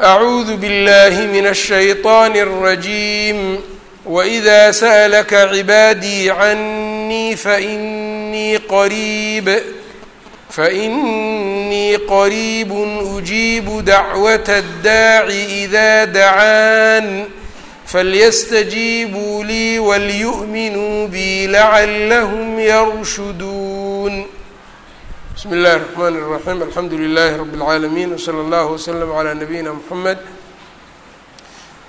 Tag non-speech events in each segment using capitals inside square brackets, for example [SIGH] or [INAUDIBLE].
acuudu biاllahi min الshayطaan الrajiim waإida sa'laka cibaadii cannii fainii qariib fainii qariib ujiibu dacwat اddaaci ida dacaan falyastajiibuu lii walyu'minuu bi lacalahm yarshuduun بسم الله الرحمن الرحيم الحمد لله رب العالمين وصلى الله وسلم على نبينا محمد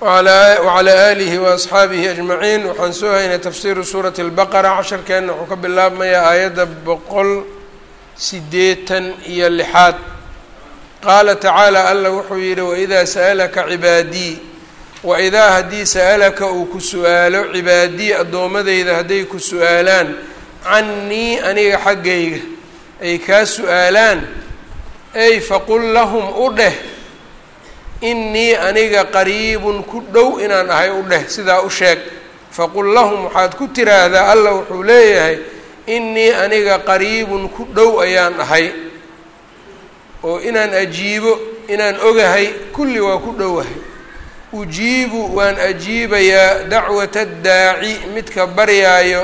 wcalى alihi waasxaabihi ajmaciin waxaan soo haynay tafsiiru suurati اlbaqara casharkeenna wuxuu ka bilaabmayaa aayadda boqol sideetan iyo lixaad qaala tacaala alla wuxuu yidhi waidaa sa'alaka cibaadii waidaa haddii sa'alaka uu ku su-aalo cibaadii addoommadeyda hadday ku su-aalaan cannii aniga xaggayga ay kaa su'aalaan ey faqul lahum u dheh innii aniga qariibun ku dhow inaan ahay u dheh. Sidaa u sheeg. Faqul lahum waxaad ku tiraahdaa alla wuxuu leeyahay innii aniga qariibun ku dhow ayaan ahay oo inaan ajiibo inaan ogahay kulli waa ku dhowahay ujiibu waan ajiibayaa dacwata daaci midka baryaayo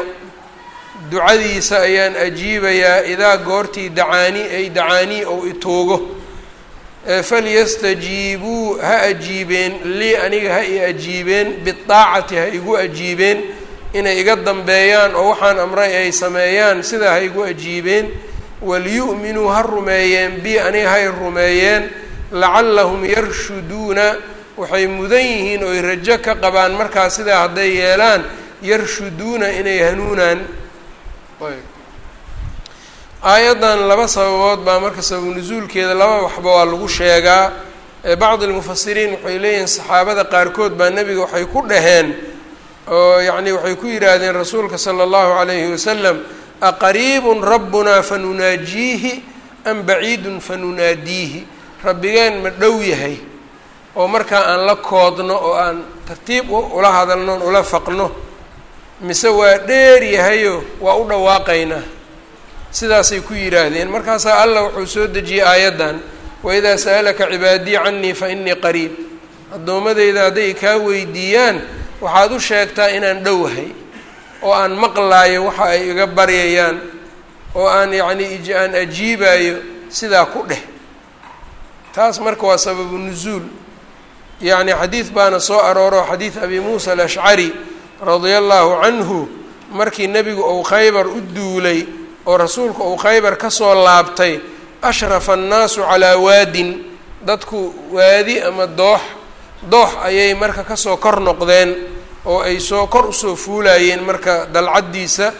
ducadiisa ayaan ajiibayaa idaa goortii dacaani ay dacaanii ou itoogo falyastajiibuu ha ajiibeen lii aniga ha i ajiibeen bidaacati ha igu ajiibeen inay iga dambeeyaan oo waxaan amray ay sameeyaan sidaa ha igu ajiibeen waliyu'minuu ha rumeeyeen bi aniga hay rumeeyeen lacallahum yarshuduuna waxay mudan yihiin oy rajo ka qabaan markaa sidaa hadday yeelaan yarshuduuna inay hanuunaan aayaddan laba sababood baa marka sababu nusuulkeeda laba waxba waa lagu sheegaa. Bacdi lmufasiriin waxay leeyihiin saxaabada qaarkood baa nebiga waxay ku dhaheen oo yacni waxay ku yidhaahdeen rasuulka sala allahu calayhi wasalam aqariibun rabbunaa fanunaajiihi am baciidun fanunaadiihi. Rabbigeen ma dhow yahay oo markaa aan la koodno oo aan tartiib ula hadalno on ula faqno mise waa dheer yahayo waa u dhawaaqaynaa sidaasay ku yidhaahdeen. Markaasaa allah wuxuu soo dejiyey aayaddan waidaa sa'alaka cibaadii canii fa innii qariib. Addoommadeyda hadday kaa weydiiyaan waxaad u sheegtaa inaan dhowahay oo aan maqlaayo waxa ay iga baryayaan oo aan yacnii aan ajiibaayo sidaa ku dheh. Taas marka waa sababu nusuul yacni xadiid baana soo arooro xadiid abi muusa alashcari radia allahu canhu markii nebigu uu khaybar u duulay oo rasuulku uu khaybar ka soo laabtay ashrafa annaasu calaa waadin. Dadku waadi ama doox doox ayay marka ka soo kor noqdeen oo ay soo kor u soo fuulayeen marka dalcaddiisa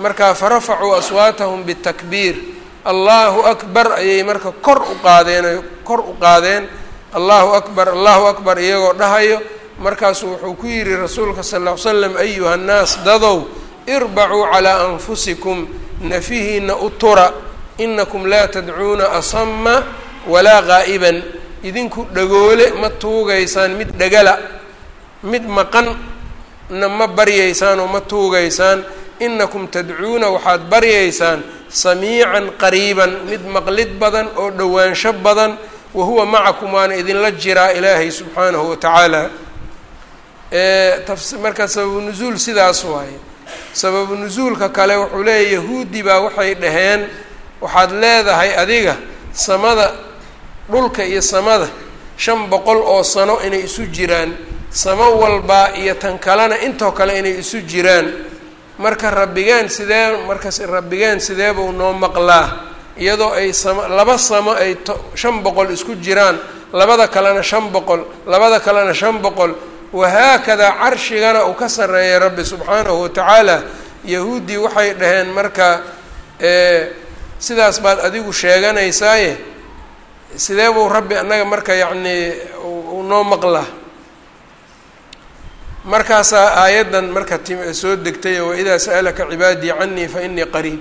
markaa farafacuu aswaatahum bitakbiir. Allahu akbar ayay marka kor u qaadeen kor u qaadeen. Allahu akbar allahu akbar iyagoo dhahayo markaasuu wuxuu ku yidhi rasuulka sal ll slam ayuha nnaas dadow irbacuu calaa anfusikum nafihiina u tura inakum laa tadcuuna asama walaa qaa'iban idinku dhagoole ma tuugaysaan mid dhagala mid maqanna ma baryaysaan oo ma tuugaysaan. Inakum tadcuuna waxaad baryaysaan samiican qariiban mid maqlid badan oo dhowaansho badan. Wa huwa macakum waana idinla jiraa ilaahay subxaanahu wa tacaala marka sababu nusuul sidaas waaye. Sababu nusuulka kale wuxuu leeyahy yahuudi baa waxay dhaheen waxaad leedahay adiga samada dhulka iyo samada shan boqol oo sano inay isu jiraan. Samo walbaa iyo tan kalena intoo kale inay isu jiraan. Marka rabbigeen sidee markas rabbigeen sideebuu noo maqlaa? Iyadoo ay samo laba samo ay shan boqol isku jiraan labada kalena shan boqol labada kalena shan boqol wahaakadaa carshigana uu ka sarreeyay rabbi subxaanahu watacaala yahuuddii waxay dhaheen marka sidaas baad adigu sheeganaysaaye sidee buu rabbi annaga marka yacnii noo maqlaa? Markaasaa aayaddan marka soo degtay waidaa sa'alaka cibaadii canii fa inii qariib.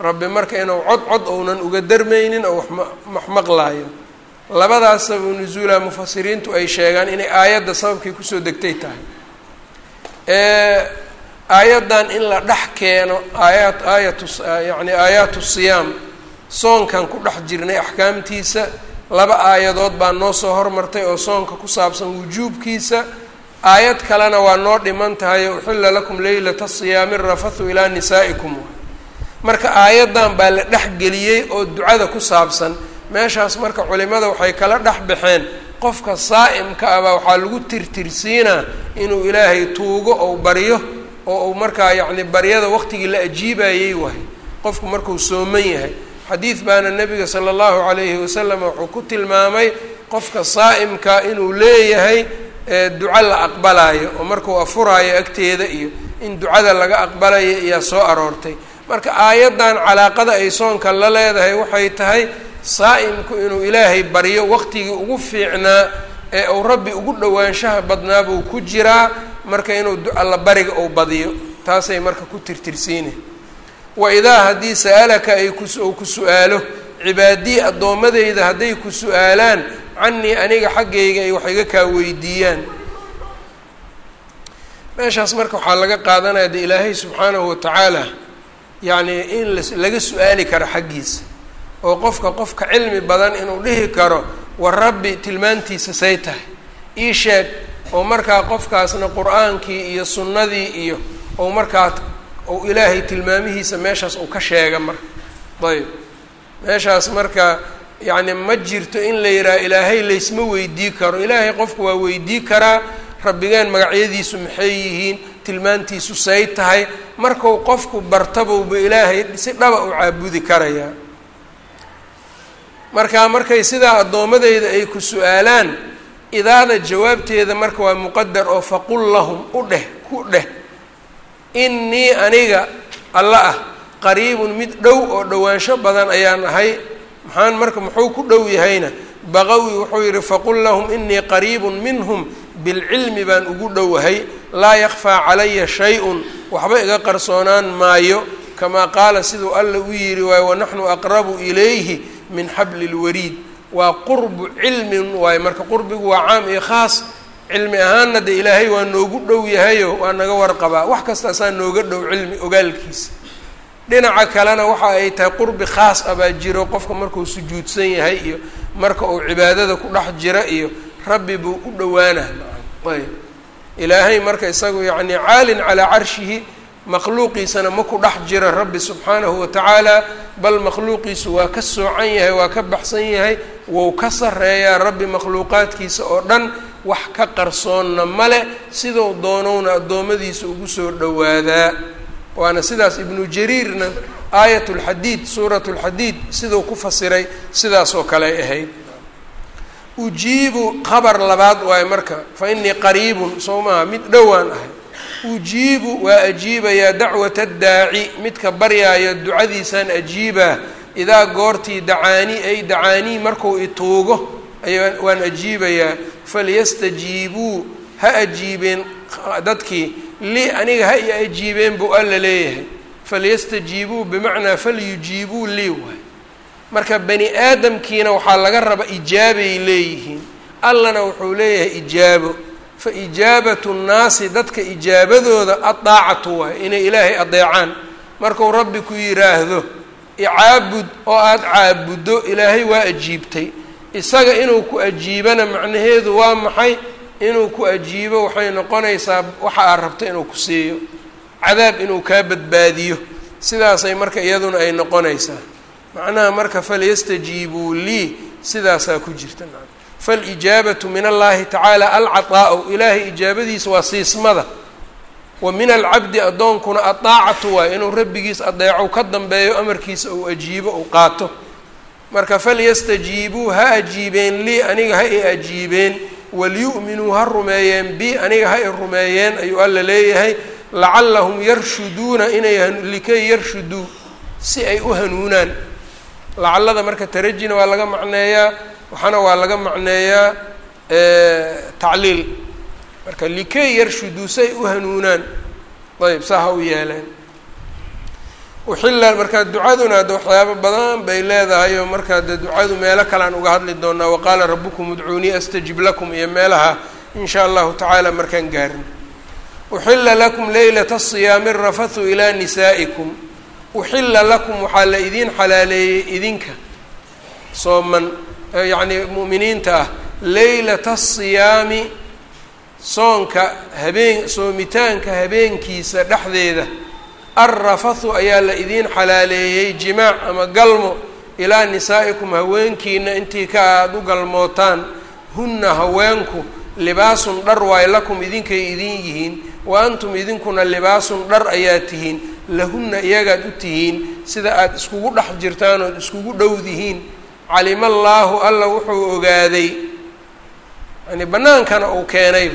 Rabbi marka inuu cod cod ounan uga darmaynin oo waxma wax maqlaayo labadaas sababu nusuula mufasiriintu ay sheegaan inay aayadda sababkii ku soo degtay tahay. Aayaddan in la dhex keeno aayaat aayatu yacni aayaatu siyaam soonkan ku dhex jirnay axkaamtiisa laba aayadood baa noo soo hormartay oo soonka ku saabsan wujuubkiisa. Aayad kalena waa noo dhiman tahay uxilla lakum leylata siyaami rafathu ilaa nisaa'ikum. Marka aayaddan baa la dhexgeliyey oo ducada ku saabsan meeshaas marka culimada waxay kala dhex baxeen qofka saa'imka ah baa waxaa lagu tirtirsiinaa inuu ilaahay tuugo ou baryo oo uu markaa yacni baryada waqtigii la ajiibayey wahay qofku markuu sooman yahay. Xadiid baana nebiga sala allahu calayhi wasalam wuxuu ku tilmaamay qofka saa'imka inuu leeyahay duco la aqbalayo oo markuu afuraayo agteeda iyo in ducada laga aqbalayo ayaa soo aroortay. Marka aayaddan calaaqada ay soonka la leedahay waxay tahay saa'imku inuu ilaahay baryo waqtigii ugu fiicnaa ee uu rabbi ugu dhowaanshaha badnaa buu ku jiraa marka inuu alla bariga uu badiyo. Taasay marka ku tirtirsiine. Wa idaa haddii sa'alaka ay ku ku su'aalo cibaadii addoommadeyda hadday ku su'aalaan canii aniga xaggayga ay wax iga kaa weydiiyaan. Meeshaas marka waxaa laga qaadanaya de ilaahay subxaanahu watacaala yacni in laga su'aali karo xaggiisa oo qofka qofka cilmi badan inuu dhihi karo war rabbi tilmaantiisa say tahay. Ii sheeg oo markaa qofkaasna qur'aankii iyo sunnadii iyo ou markaa ou ilaahay tilmaamihiisa meeshaas uu ka sheega marka ayb meeshaas marka yacni ma jirto in la yidhaha ilaahay laysma weydii karo. Ilaahay qofku waa weydii karaa rabbigeen magacyadiisu maxay yihiin tilmaantiisu say tahay. Marku qofku bartabowba ilaahay si dhaba u caabudi karayaa marka markay sidaa addoommadeyda ay ku su'aalaan idaada jawaabteeda marka waa muqadar oo faqul lahum u dheh ku dheh innii aniga alla ah qariibun mid dhow oo dhowaansho badan ayaan ahay maxaan marka muxuu ku dhow yahayna? Baqawi wuxuu yidhi faqul lahum inii qariibun minhum bilcilmi baan ugu dhowahay laa yakfaa calaya shay-un waxba iga qarsoonaan maayo kamaa qaala siduu alla u yidhi waayo wanaxnu aqrabu ilayhi min xabli lwariid waa qurbu cilmin waayo marka qurbigu waa caam iyo khaas. Cilmi ahaanna de ilaahay waa noogu dhow yahayo waa naga warqabaa wax kastaasaa nooga dhow cilmi ogaalkiisa dhinaca kalena waxa ay tahay qurbi khaas ah baa jiro qofka markuu sujuudsan yahay iyo marka uu cibaadada ku dhex jira iyo rabbi buu u dhowaana ayb ilaahay marka isagu yacni caalin calaa carshihi makhluuqiisana ma ku dhex jira rabbi subxaanahu watacaala bal makhluuqiisu waa ka soocan yahay waa ka baxsan yahay wou ka sarreeyaa rabbi makhluuqaadkiisa oo dhan wax ka qarsoonna male siduu doonowna addoommadiisa ugu soo dhowaadaa. Waana sidaas ibnu jariirna aayat lxadiid suurat lxadiid siduu ku fasiray sidaas oo kale ay ahayd. Ujiibu khabar labaad waayo marka fa inii qariibun soo maha mid dhowaan ahay ujiibu waa ajiibayaa dacwata daaci midka baryaaya ducadiisaan ajiibaa idaa goortii dacaanii ay dacaanii markuu ituugo waan ajiibayaa falyastajiibuu ha ajiibeen dadkii li aniga ha i ajiibeen buu alla leeyahay. Falyastajiibuu bimacnaa falyujiibuu lii waay. Marka bani aadamkiina waxaa laga raba ijaabay leeyihiin. Allana wuxuu leeyahay ijaabo fa ijaabatu nnaasi dadka ijaabadooda addaacatu waay inay ilaahay adeecaan markuu rabbi ku yidhaahdo icaabud oo aada caabuddo ilaahay waa ajiibtay. Isaga inuu ku ajiibana macnaheedu waa maxay? Inuu ku ajiibo waxay noqonaysaa waxa aad rabto inuu ku siiyo. Cadaab inuu kaa badbaadiyo. Sidaasay marka iyaduna ay noqonaysaa. Macnaha marka falyastajiibuu lii sidaasaa ku jirta faalijaabatu min allahi tacaala alcaطaa'u ilaahay ijaabadiisa waa siismada wa min alcabdi addoonkuna adaacatu waay inuu rabbigiis adeeco ka dambeeyo amarkiisa uu ajiibo uu qaato marka falyastajiibuu ha ajiibeen lii aniga ha i ajiibeen walyu'minuu ha rumeeyeen bi aniga ha i rumeeyeen ayuu alla leeyahay lacallahum yarshuduuna inay likay yarshuduu si ay u hanuunaan lacallada marka tarajina waa laga macneeyaa waxaana waa laga macneeyaa tacliil. Marka likay yarshuduu si ay u hanuunaan. Ayb saa ha u yeeleen. Uxilla marka ducaduna de waxyaabo badan bay leedahay oo markaa de ducadu meelo kalean uga hadli doonaa waqaala rabukum udcuunii astajib lakum iyo meelaha in sha allahu tacaala markaan gaarin. Uxilla lakum leylata siyaami rafathu ilaa nisaa'ikum. Uxilla lakum waxaa la idiin xalaaleeyey idinka sooman yacni mu'miniinta ah leylata asiyaami soonka habeen soomitaanka habeenkiisa dhexdeeda. Alrafathu ayaa la idiin xalaaleeyey jimaac ama galmo ilaa nisaa'ikum haweenkiina intii ka aada u galmootaan. Hunna haweenku libaasun dhar waay lakum idinkay idin yihiin wa antum idinkuna libaasun dhar ayaa tihiin. Lahunna iyagaad u tihiin sida aada iskugu dhex jirtaan ood iskugu dhowdihiin calima allaahu alla wuxuu ogaaday yani bannaankana uu keenayba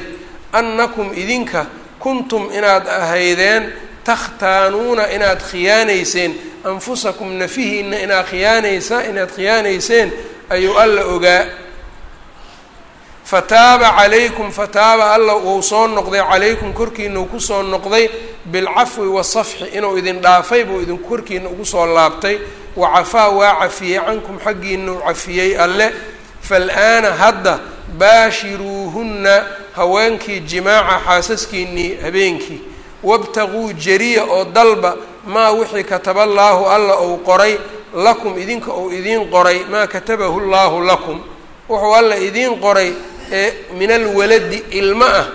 annakum idinka kuntum inaad ahaydeen takhtaanuuna inaad khiyaanayseen anfusakum nafihiina inaad khiyaanaysa inaad khiyaanayseen ayuu alla ogaa. Fataaba calaykum fataaba alla uu soo noqday calaykum korkiina uu ku soo noqday bilcafwi wasafxi inuu idin dhaafay buu idin korkiina ugu soo laabtay wacafaa waa cafiyey cankum xaggiina cafiyey alle. Faal-aana hadda baashiruuhunna haweenkii jimaaca xaasaskiinnii habeenkii. Wabtaguu jariya oo dalba maa wixii kataba llaahu alla uu qoray lakum idinka uu idiin qoray maa katabahu llaahu lakum. Wuxuu alla idiin qoray ee min alwaladi ilmo ah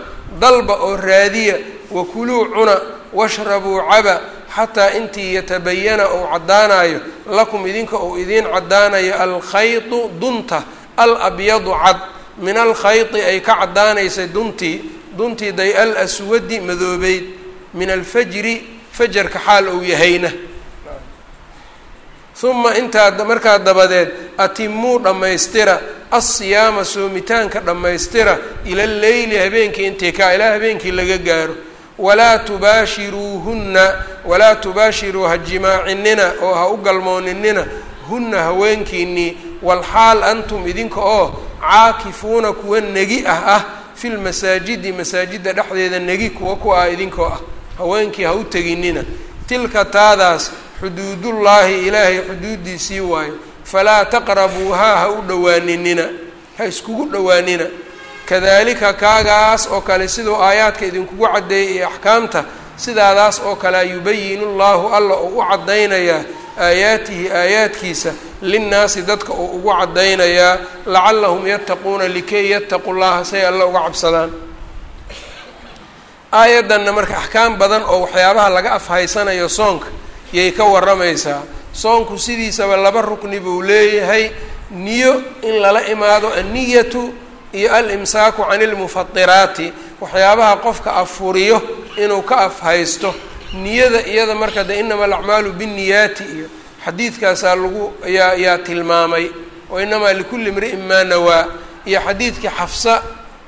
dalba oo raadiya wakuluu cuna washrabuu caba xataa intii yatabayana uu caddaanayo lakum idinka uu idiin caddaanayo alkhaydu dunta alabyadu cad. Min alkhayti ay ka caddaanaysay duntii duntii day al aswadi madoobeyd. Min alfajri fajarka xaal uu yahayna. Uma intaa markaa dabadeed atimuu dhammaystira alsiyaama soomitaanka dhammaystira ila alleyli habeenkii intii kaa ilaa habeenkii laga gaaro walaa tubaashiruuhunna walaa tubaashiruu ha jimaacinina oo ha u galmooninina hunna haweenkiinnii walxaal antum idinka oo caakifuuna kuwa negi ah ah fi lmasaajidi masaajidda dhexdeeda negi kuwa ku ah idinkoo ah. Haweenkii ha u teginina tilka taadaas xuduudullaahi ilaahay xuduudiisii waayo falaa taqrabuuhaa ha u dhowaaninina ha iskugu dhowaanina kadalika kaagaas oo kale siduu aayaadka idinkugu caddeeyay iyo axkaamta sidaadaas oo kalea yubayinu llaahu alla uu u caddaynayaa aayaatihi aayaadkiisa linnaasi dadka uu ugu caddaynayaa lacallahum yattaquuna likay yattaqu llaha say alla uga cabsadaan. Aayaddanna marka axkaam badan oo waxyaabaha laga afhaysanayo soonka yay ka warramaysaa soonku sidiisaba laba rukni buu leeyahay niyo in lala imaado anniyatu iyo alimsaaku cani ilmufatiraati waxyaabaha qofka afuriyo inuu ka afhaysto niyada iyada marka de inama alacmaalu binniyaati iyo xadiidkaasaa lagu yaa yaa tilmaamay wa inamaa likulli imri'in maa nawaa iyo xadiidkii xafsa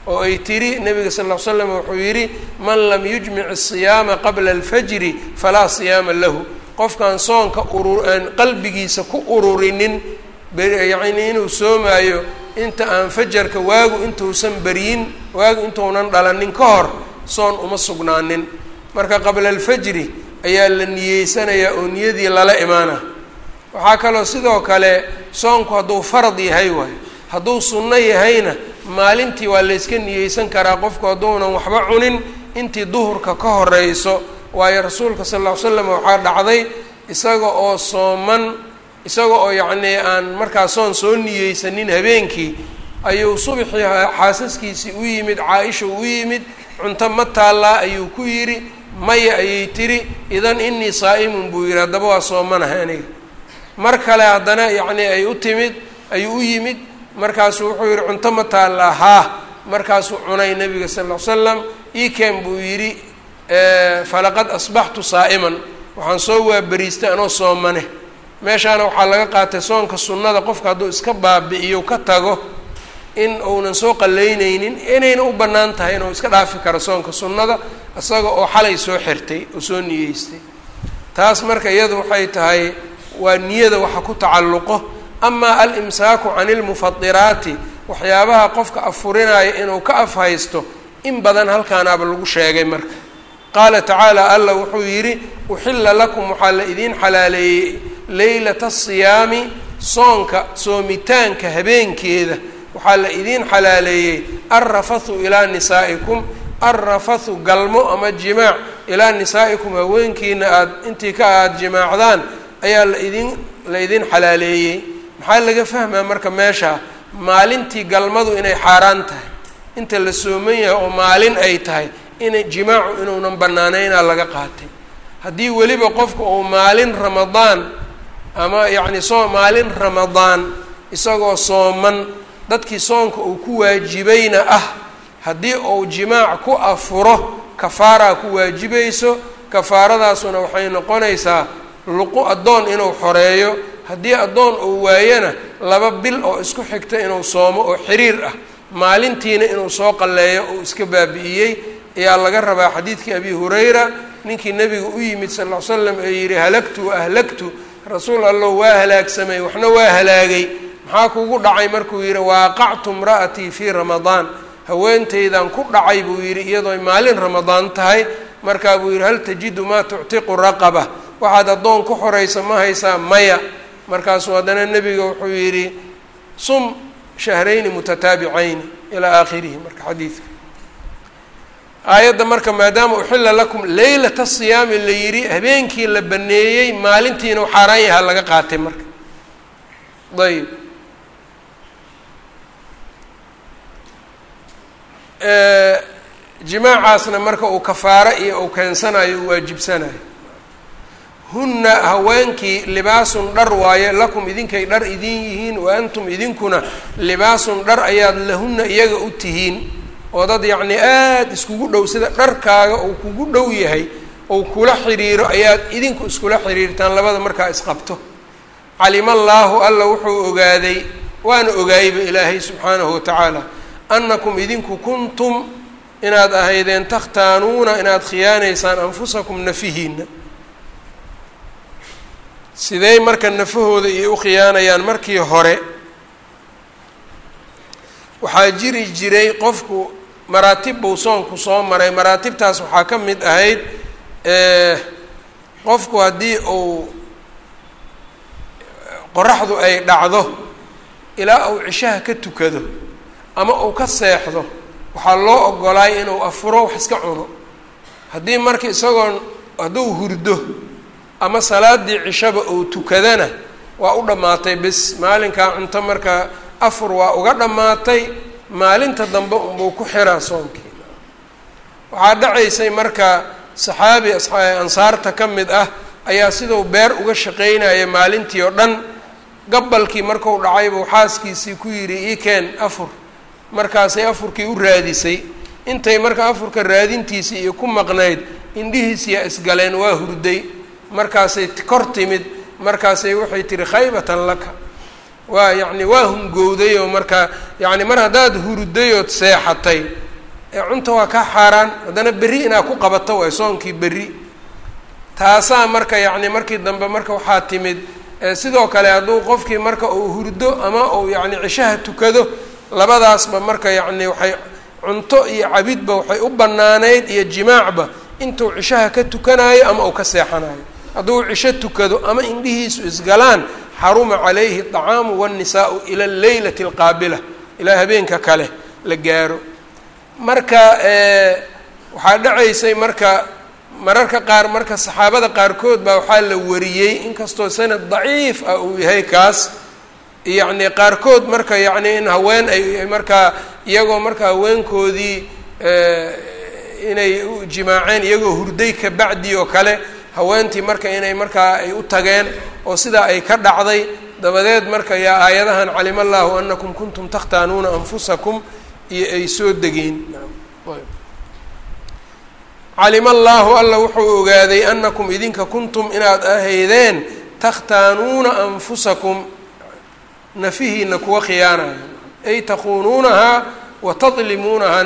oo ay tiri nabiga sal ll slam wuxuu yidhi man lam yujmic asiyaama qabla alfajri falaa siyaama lahu. Qofkaan soonka urur aan qalbigiisa ku ururinin yacni inuu soomaayo inta aan fajarka waagu intuusan beryin waagu intuunan dhalanin ka hor soon uma sugnaanin. Marka qabla alfajri ayaa la niyeysanayaa oo niyadii lala imaana. Waxaa kaloo sidoo kale soonku hadduu farad yahay waayo. Hadduu sunno yahayna maalintii waa layska niyeysan karaa qofku hadduunan waxba cunin intii duhurka ka horeyso. Waayo rasuulka sal ll ly slam waxaa dhacday isaga oo sooman isaga oo yacnii aan markaa soon soo niyeysanin habeenkii ayuu subaxii xaasaskiisii u yimid caa-isha u yimid cunto ma taallaa? ayuu ku yidhi maya ayay tiri idan inii saa'imun buu yidhi haddaba waa soomanahay aniga. Mar kale haddana yacnii ay u timid ayuu u yimid markaasuu wuxuu yidhi cunto ma taallaa? Haa markaasuu cunay nabiga sal ll ly slam iken buu yidhi falaqad asbaxtu saa'iman. Waxaan soo waaberiistay anoo soomane meeshaana waxaa laga qaatay soonka sunnada qofka hadduu iska baabi'iyo ka tago in uunan soo qalaynaynin inayna u bannaan tahay inuu iska dhaafi karo soonka sunnada isaga oo xalay soo xirtay oo soo niyeystay taas marka iyadu waxay tahay waa niyada waxa ku tacalluqo. Amaa alimsaaku cani waxyaabaha qofka afurinaya inuu ka afhaysto in badan halkaanaaba lagu sheegay marka qaala tacaala alla wuxuu yidhi uxilla lakum waxaa la idiin xalaaleeyey leylata asiyaami soonka soomitaanka habeenkeeda. Waxaa la idiin xalaaleeyey alrafathu ilaa nisaa'ikum alrafathu galmo ama jimaac ilaa nisaa'ikum haweenkiina aada intii ka aada jimaacdaan ayaa la idin la idin xalaaleeyey. Maxaa laga fahmaa marka meesha? Maalintii galmadu inay xaaraan tahay. Inta la sooman yahay oo maalin ay tahay inay jimaacu inuunan bannaanaynaa laga qaatay. Haddii weliba qofku uu maalin ramadaan ama yacni soo maalin ramadaan isagoo sooman dadkii soonka uu ku waajibayna ah haddii uu jimaac ku afuro kafaaraa ku waajibayso kafaaradaasuna waxay noqonaysaa luqu addoon inuu xoreeyo. Haddii addoon uu waayana laba bil oo isku xigta inuu soomo oo xiriir ah maalintiina inuu soo qalleeyo uu iska baabi'iyey ayaa laga rabaa xadiidkii abi hurayra ninkii nebiga u yimid sal ll slam ee yidhi halagtu ahlagtu rasuul allow waa halaagsamay waxna waa halaagay. Maxaa kugu dhacay markuu yidhi waaqactu imra'atii fii ramadaan. Haweentaydan ku dhacay buu yidhi iyadoo maalin ramadaan tahay. Markaa buu yidhi hal tajidu maa tuctiqu raqaba? Waxaad addoon ku xoraysa ma haysaa maya. Markaasuu haddana nebiga wuxuu yidhi sum shahrayni mutataabicayni ilaa aakhirihi. Marka xadiidka aayadda marka maadaama uxilla lakum leylata siyaami la yidhi habeenkii la baneeyey maalintiina u xaaraan yaha laga qaatay marka. Ayb jimaacaasna marka uu kafaaro iyo uu keensanayo uu waajibsanayo hunna haweenkii libaasun dhar waaye lakum idinkay dhar idin yihiin wa antum idinkuna libaasun dhar ayaad lahunna iyaga u tihiin oo dad yacnii aada iskugu dhow sida dharkaaga uu kugu dhow yahay ou kula xidhiiro ayaad idinku iskula xidhiirtaan labada markaa isqabto. Calima allaahu alla wuxuu ogaaday waana ogaayba ilaahay subxaanahu watacaala annakum idinku kuntum inaad ahaydeen takhtaanuuna inaad khiyaanaysaan anfusakum nafihiina sidey marka nafahooda iyo u khiyaanayaan markii hore waxaa jiri jiray qofku maraatib buu soonku soo maray. Maraatibtaas waxaa ka mid ahayd qofku haddii uu qoraxdu ay dhacdo ilaa uu cishaha ka tukado ama uu ka seexdo waxaa loo ogolaay inuu afuro wax iska cuno. Haddii marka isagoon hadduu hurdo ama salaadii cishaba uu tukadana waa u dhammaatay bis. Maalinkaa cunto marka afur waa uga dhammaatay maalinta dambe unbuu ku xiraa soonkii waxaa dhacaysay marka saxaabi ansaarta ka mid ah ayaa siduu beer uga shaqaynaya maalintii oo dhan. Gabalkii marku dhacay buu xaaskiisii ku yidhi ii keen afur. Markaasay afurkii u raadisay. Intay marka afurka raadintiisii iyo ku maqnayd indhihiisiyaa isgaleen waa hurday. Markaasay kor timid. Markaasay waxay tihi khaybatan laka waa yacni waa hungowday oo marka yacni mar haddaad hurday ood seexatay ee cunta waa kaa xaaraan haddana berri inaad ku qabato waay soonkii berri. Taasaa marka yacni markii dambe marka waxaa timid sidoo kale hadduu qofkii marka uu hurdo ama uu yacni cishaha tukado labadaasba marka yacni waxay cunto iyo cabidba waxay u bannaanayd iyo jimaacba intuu cishaha ka tukanayo ama uu ka seexanayo hadduu cisho tukado ama indhihiisu isgalaan xaruma calayhi acaamu wاnnisaau ila leylati اlqaabila ilaa habeenka kale la gaaro. Marka waxaa dhacaysay marka mararka qaar marka saxaabada qaarkood baa waxaa la wariyey inkastoo sanad daciif ah uu yahay kaas yacni qaarkood marka yacni in haween ay markaa iyagoo marka haweenkoodii inay u jimaaceen iyagoo hurday ka bacdi oo kale haweentii marka inay markaa ay u tageen oo sidaa ay ka dhacday dabadeed marka yaa aayadahan calima allahu anakum kuntum takhtaanuuna anfusakum iyo ay soo degeen. Calima allaahu alla wuxuu ogaaday anakum idinka kuntum inaad ahaydeen takhtaanuuna anfusakum. Nafihiina kuwa khiyaanaya ay takuunuunahaa wa tadlimuunahaa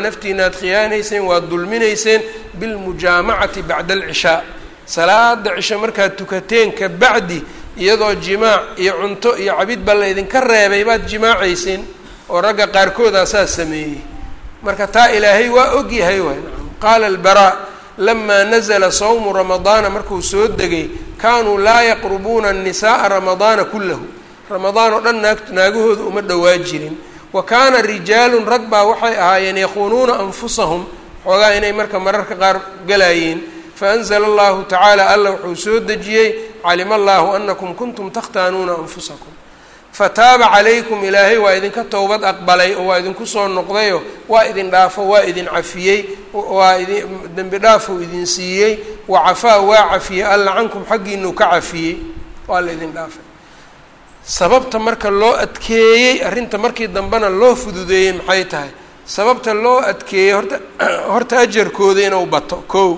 khiyaanayseen waad dulminayseen bilmujaamacati bacda alcishaa salaada cisho markaad tukateen ka bacdi iyadoo jimaac iyo cunto iyo cabidba laydinka reebay baad jimaacayseen oo ragga qaarkoodaa saas sameeyey. Marka taa ilaahay waa og yahay waay. Qaala albaraa lamaa nazla sawmu ramadaana markuu soo degay kaanuu laa yaqrubuuna annisaaa ramadaana kullahu. Ramadaan oo dhan naag naagahooda uma dhowaa jirin. Wa kaana rijaalun rag baa waxay ahaayeen yaquunuuna anfusahum xoogaa inay marka mararka qaar galaayeen faanzla allahu tacaala alla wuxuu soo dejiyey calima allahu anakum kuntum takhtaanuuna anfusakum fataaba calaykum ilaahay waa idinka towbad aqbalay oo waa idinku soo noqdayoo waa idin dhaafo waa idin cafiyey waa idin dembi dhaafuu idin siiyey wa cafaa waa cafiyey alla cankum xaggiinuu ka cafiyey waa la idin dhaafay sababta marka loo adkeeyey arrinta markii dambena loo fududeeyey maxay tahay sababta loo adkeeyey horta horta ajarkooda inuu bato kow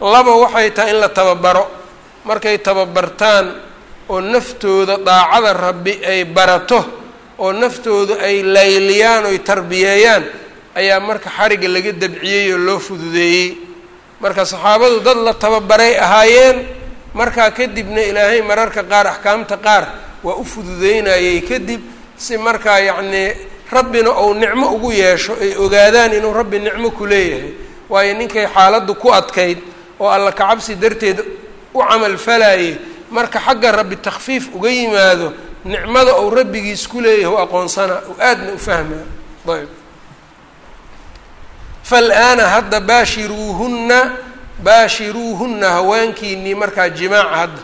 laba waxay tahay in la tababaro. Markay tababartaan oo naftooda daacada rabbi ay barato oo naftooda ay layliyaan oy tarbiyeeyaan ayaa marka xarigga laga dabciyey oo loo fududeeyey. Marka saxaabadu dad la tababaray ahaayeen markaa kadibna ilaahay mararka qaar axkaamta qaar waa u fududeynayay kadib si markaa yacnii rabbina ou nicmo ugu yeesho ay ogaadaan inuu rabbi nicmo ku leeyahay. Waayo ninkay xaaladdu ku adkayd oo alla kacabsi darteed u camal falaayey marka xagga rabbi takfiif uga yimaado nicmada ou rabbigiis ku leeyahay u aqoonsana u aadna u fahmaa ayb faalaana hadda baashiruuhunna baashiruuhunna haweenkiinii markaa jimaaca hadda.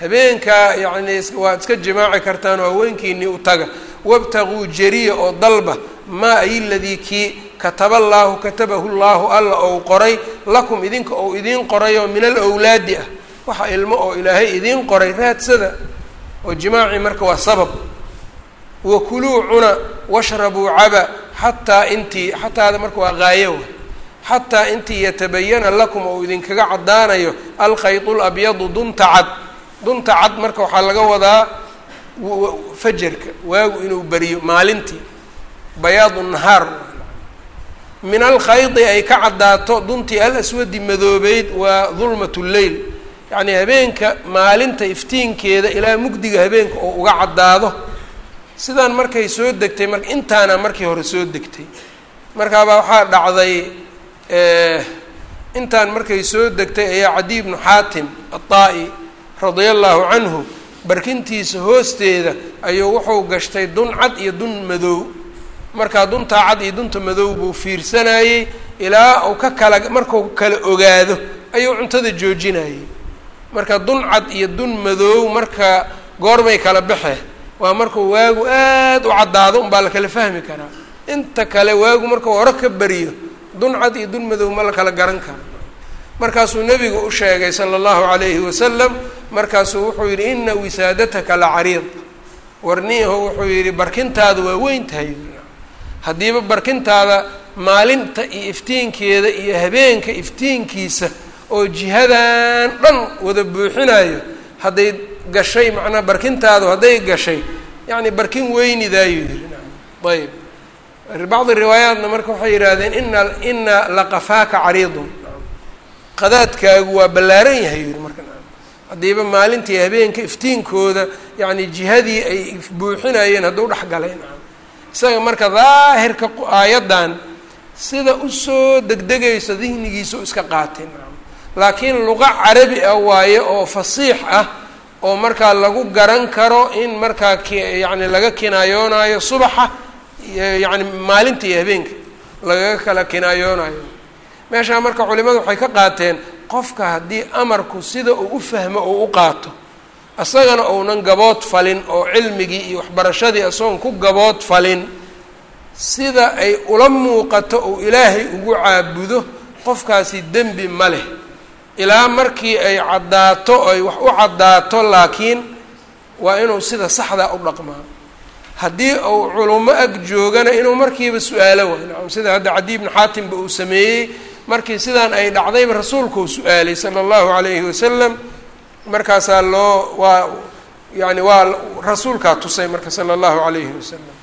Habeenkaa yacni waad iska jimaaci kartaan oo haweenkiinii u taga. Wabtaguu jariya oo dalba maa ay ladii kii kataba allaahu katabahu llaahu alla ou qoray lakum idinka ou idiin qorayoo min alowlaadi ah. Waxa ilmo oo ilaahay idiin qoray raadsada oo jimaacii marka waa sabab. Wakuluu cuna washrabuu caba xataa intii xataada marka waa qaayo wa xataa intii yatabayana lakum ou idinkaga caddaanayo alkhaytu labyadu dunta cad. Dunta cad marka waxaa laga wadaa fajarka waagu inuu beriyo maalintii. Bayaadu nahaar min alkhaydi ay ka caddaato duntii alaswadi madoobeyd waa dulmat lleyl. Yacnii habeenka maalinta iftiinkeeda ilaa mugdiga habeenka oo uga caddaado. Sidaan markay soo degtay marka intaana markii hore soo degtay. Markaabaa waxaa dhacday intaan markay soo degtay ayaa cadiy bnu xaatim aلطaa'i radia allahu canhu barkintiisa hoosteeda ayuu wuxuu gashtay dun cad iyo dun madow markaa duntaa cad iyo dunta madow buu fiirsanayey ilaa uu ka kala markuu kala ogaado ayuu cuntada joojinayay marka dun cad iyo dun madow marka goormay kala baxe. Waa markuu waagu aad u caddaado unbaa la kala fahmi karaa. Inta kale waagu markuu hore ka beriyo dun cad iyo dun madow ma la kala garan karo markaasuu nebigu u sheegay sala allahu calayhi wasalam markaasuu wuxuu yidhi ina wisaadataka la cariid. Warniiho wuxuu yidhi barkintaada waa weyn tahay haddiiba barkintaada maalinta iyo iftiinkeeda iyo habeenka iftiinkiisa oo jihadan dhan wada buuxinayo hadday gashay macnaa barkintaadu hadday gashay yacni barkin weynidaayuu yihi ayb bacdi riwaayaatna marka waxay yidhaahdeen ina ina laqafaaka cariidun. Qadaadkaagu waa ballaaran yahay yidhi marka. Haddiiba maalintii habeenka iftiinkooda yacni jihadii ay buuxinayeen hadduu dhex galay isaga marka daahirka aayaddan sida u soo degdegayso dihnigiisa iska qaateen laakiin luqa carabi ah waaye oo fasiix ah oo markaa lagu garan karo in markaa k yacni laga kinaayoonayo subaxa yacni maalinta iyo habeenka lagaga kala kinaayoonayo meeshaa marka culimadu waxay ka qaateen qofka haddii amarku sida uu u fahmo oo u qaato isagana uunan gabood falin oo cilmigii iyo waxbarashadii isagoon ku gabood falin. Sida ay ula muuqato uu ilaahay ugu caabudo qofkaasi dembi ma leh. Ilaa markii ay caddaato ay wax u caddaato laakiin waa inuu sida saxdaa u dhaqmaa. Haddii uu culummo ag joogana inuu markiiba su'aalo waay nacam sida hadda cadiy bni xaatimba uu sameeyey. Markii sidaan ay dhacdayba rasuulkuu su'aalay sala allahu calayhi wasalam markaasaa loo waa yani waa rasuulkaa tusay marka sala allahu calayhi wasalam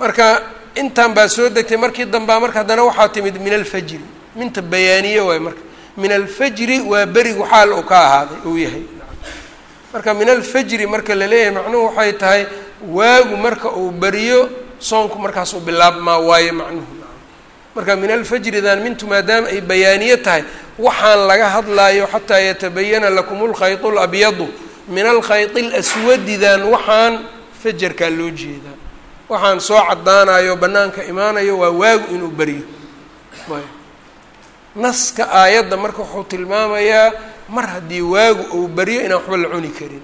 marka intan baa soo degtay markii dambaa marka haddana waxaa timid min alfajri minta bayaaniye waay marka. Min alfajri waa berigu xaal uu ka ahaaday uu yahay. Marka min alfajri marka la leeyahay macnuhu waxay tahay waagu marka uu beriyo soonku markaas uu bilaabmaa waayo macnuhu marka min alfajridan mintu maadaama ay bayaaniye tahay waxaan laga hadlaayo xataa yatabayana lakum lkhayط اlabyadu min alkhayط اlaswadidan waxaan fajarkaa loo jeedaa waxaan soo caddaanayo banaanka imaanayo waa waagu inuu beriyo naska aayadda marka wuxuu tilmaamayaa mar haddii waagu uu beriyo inaan waxba la cuni karin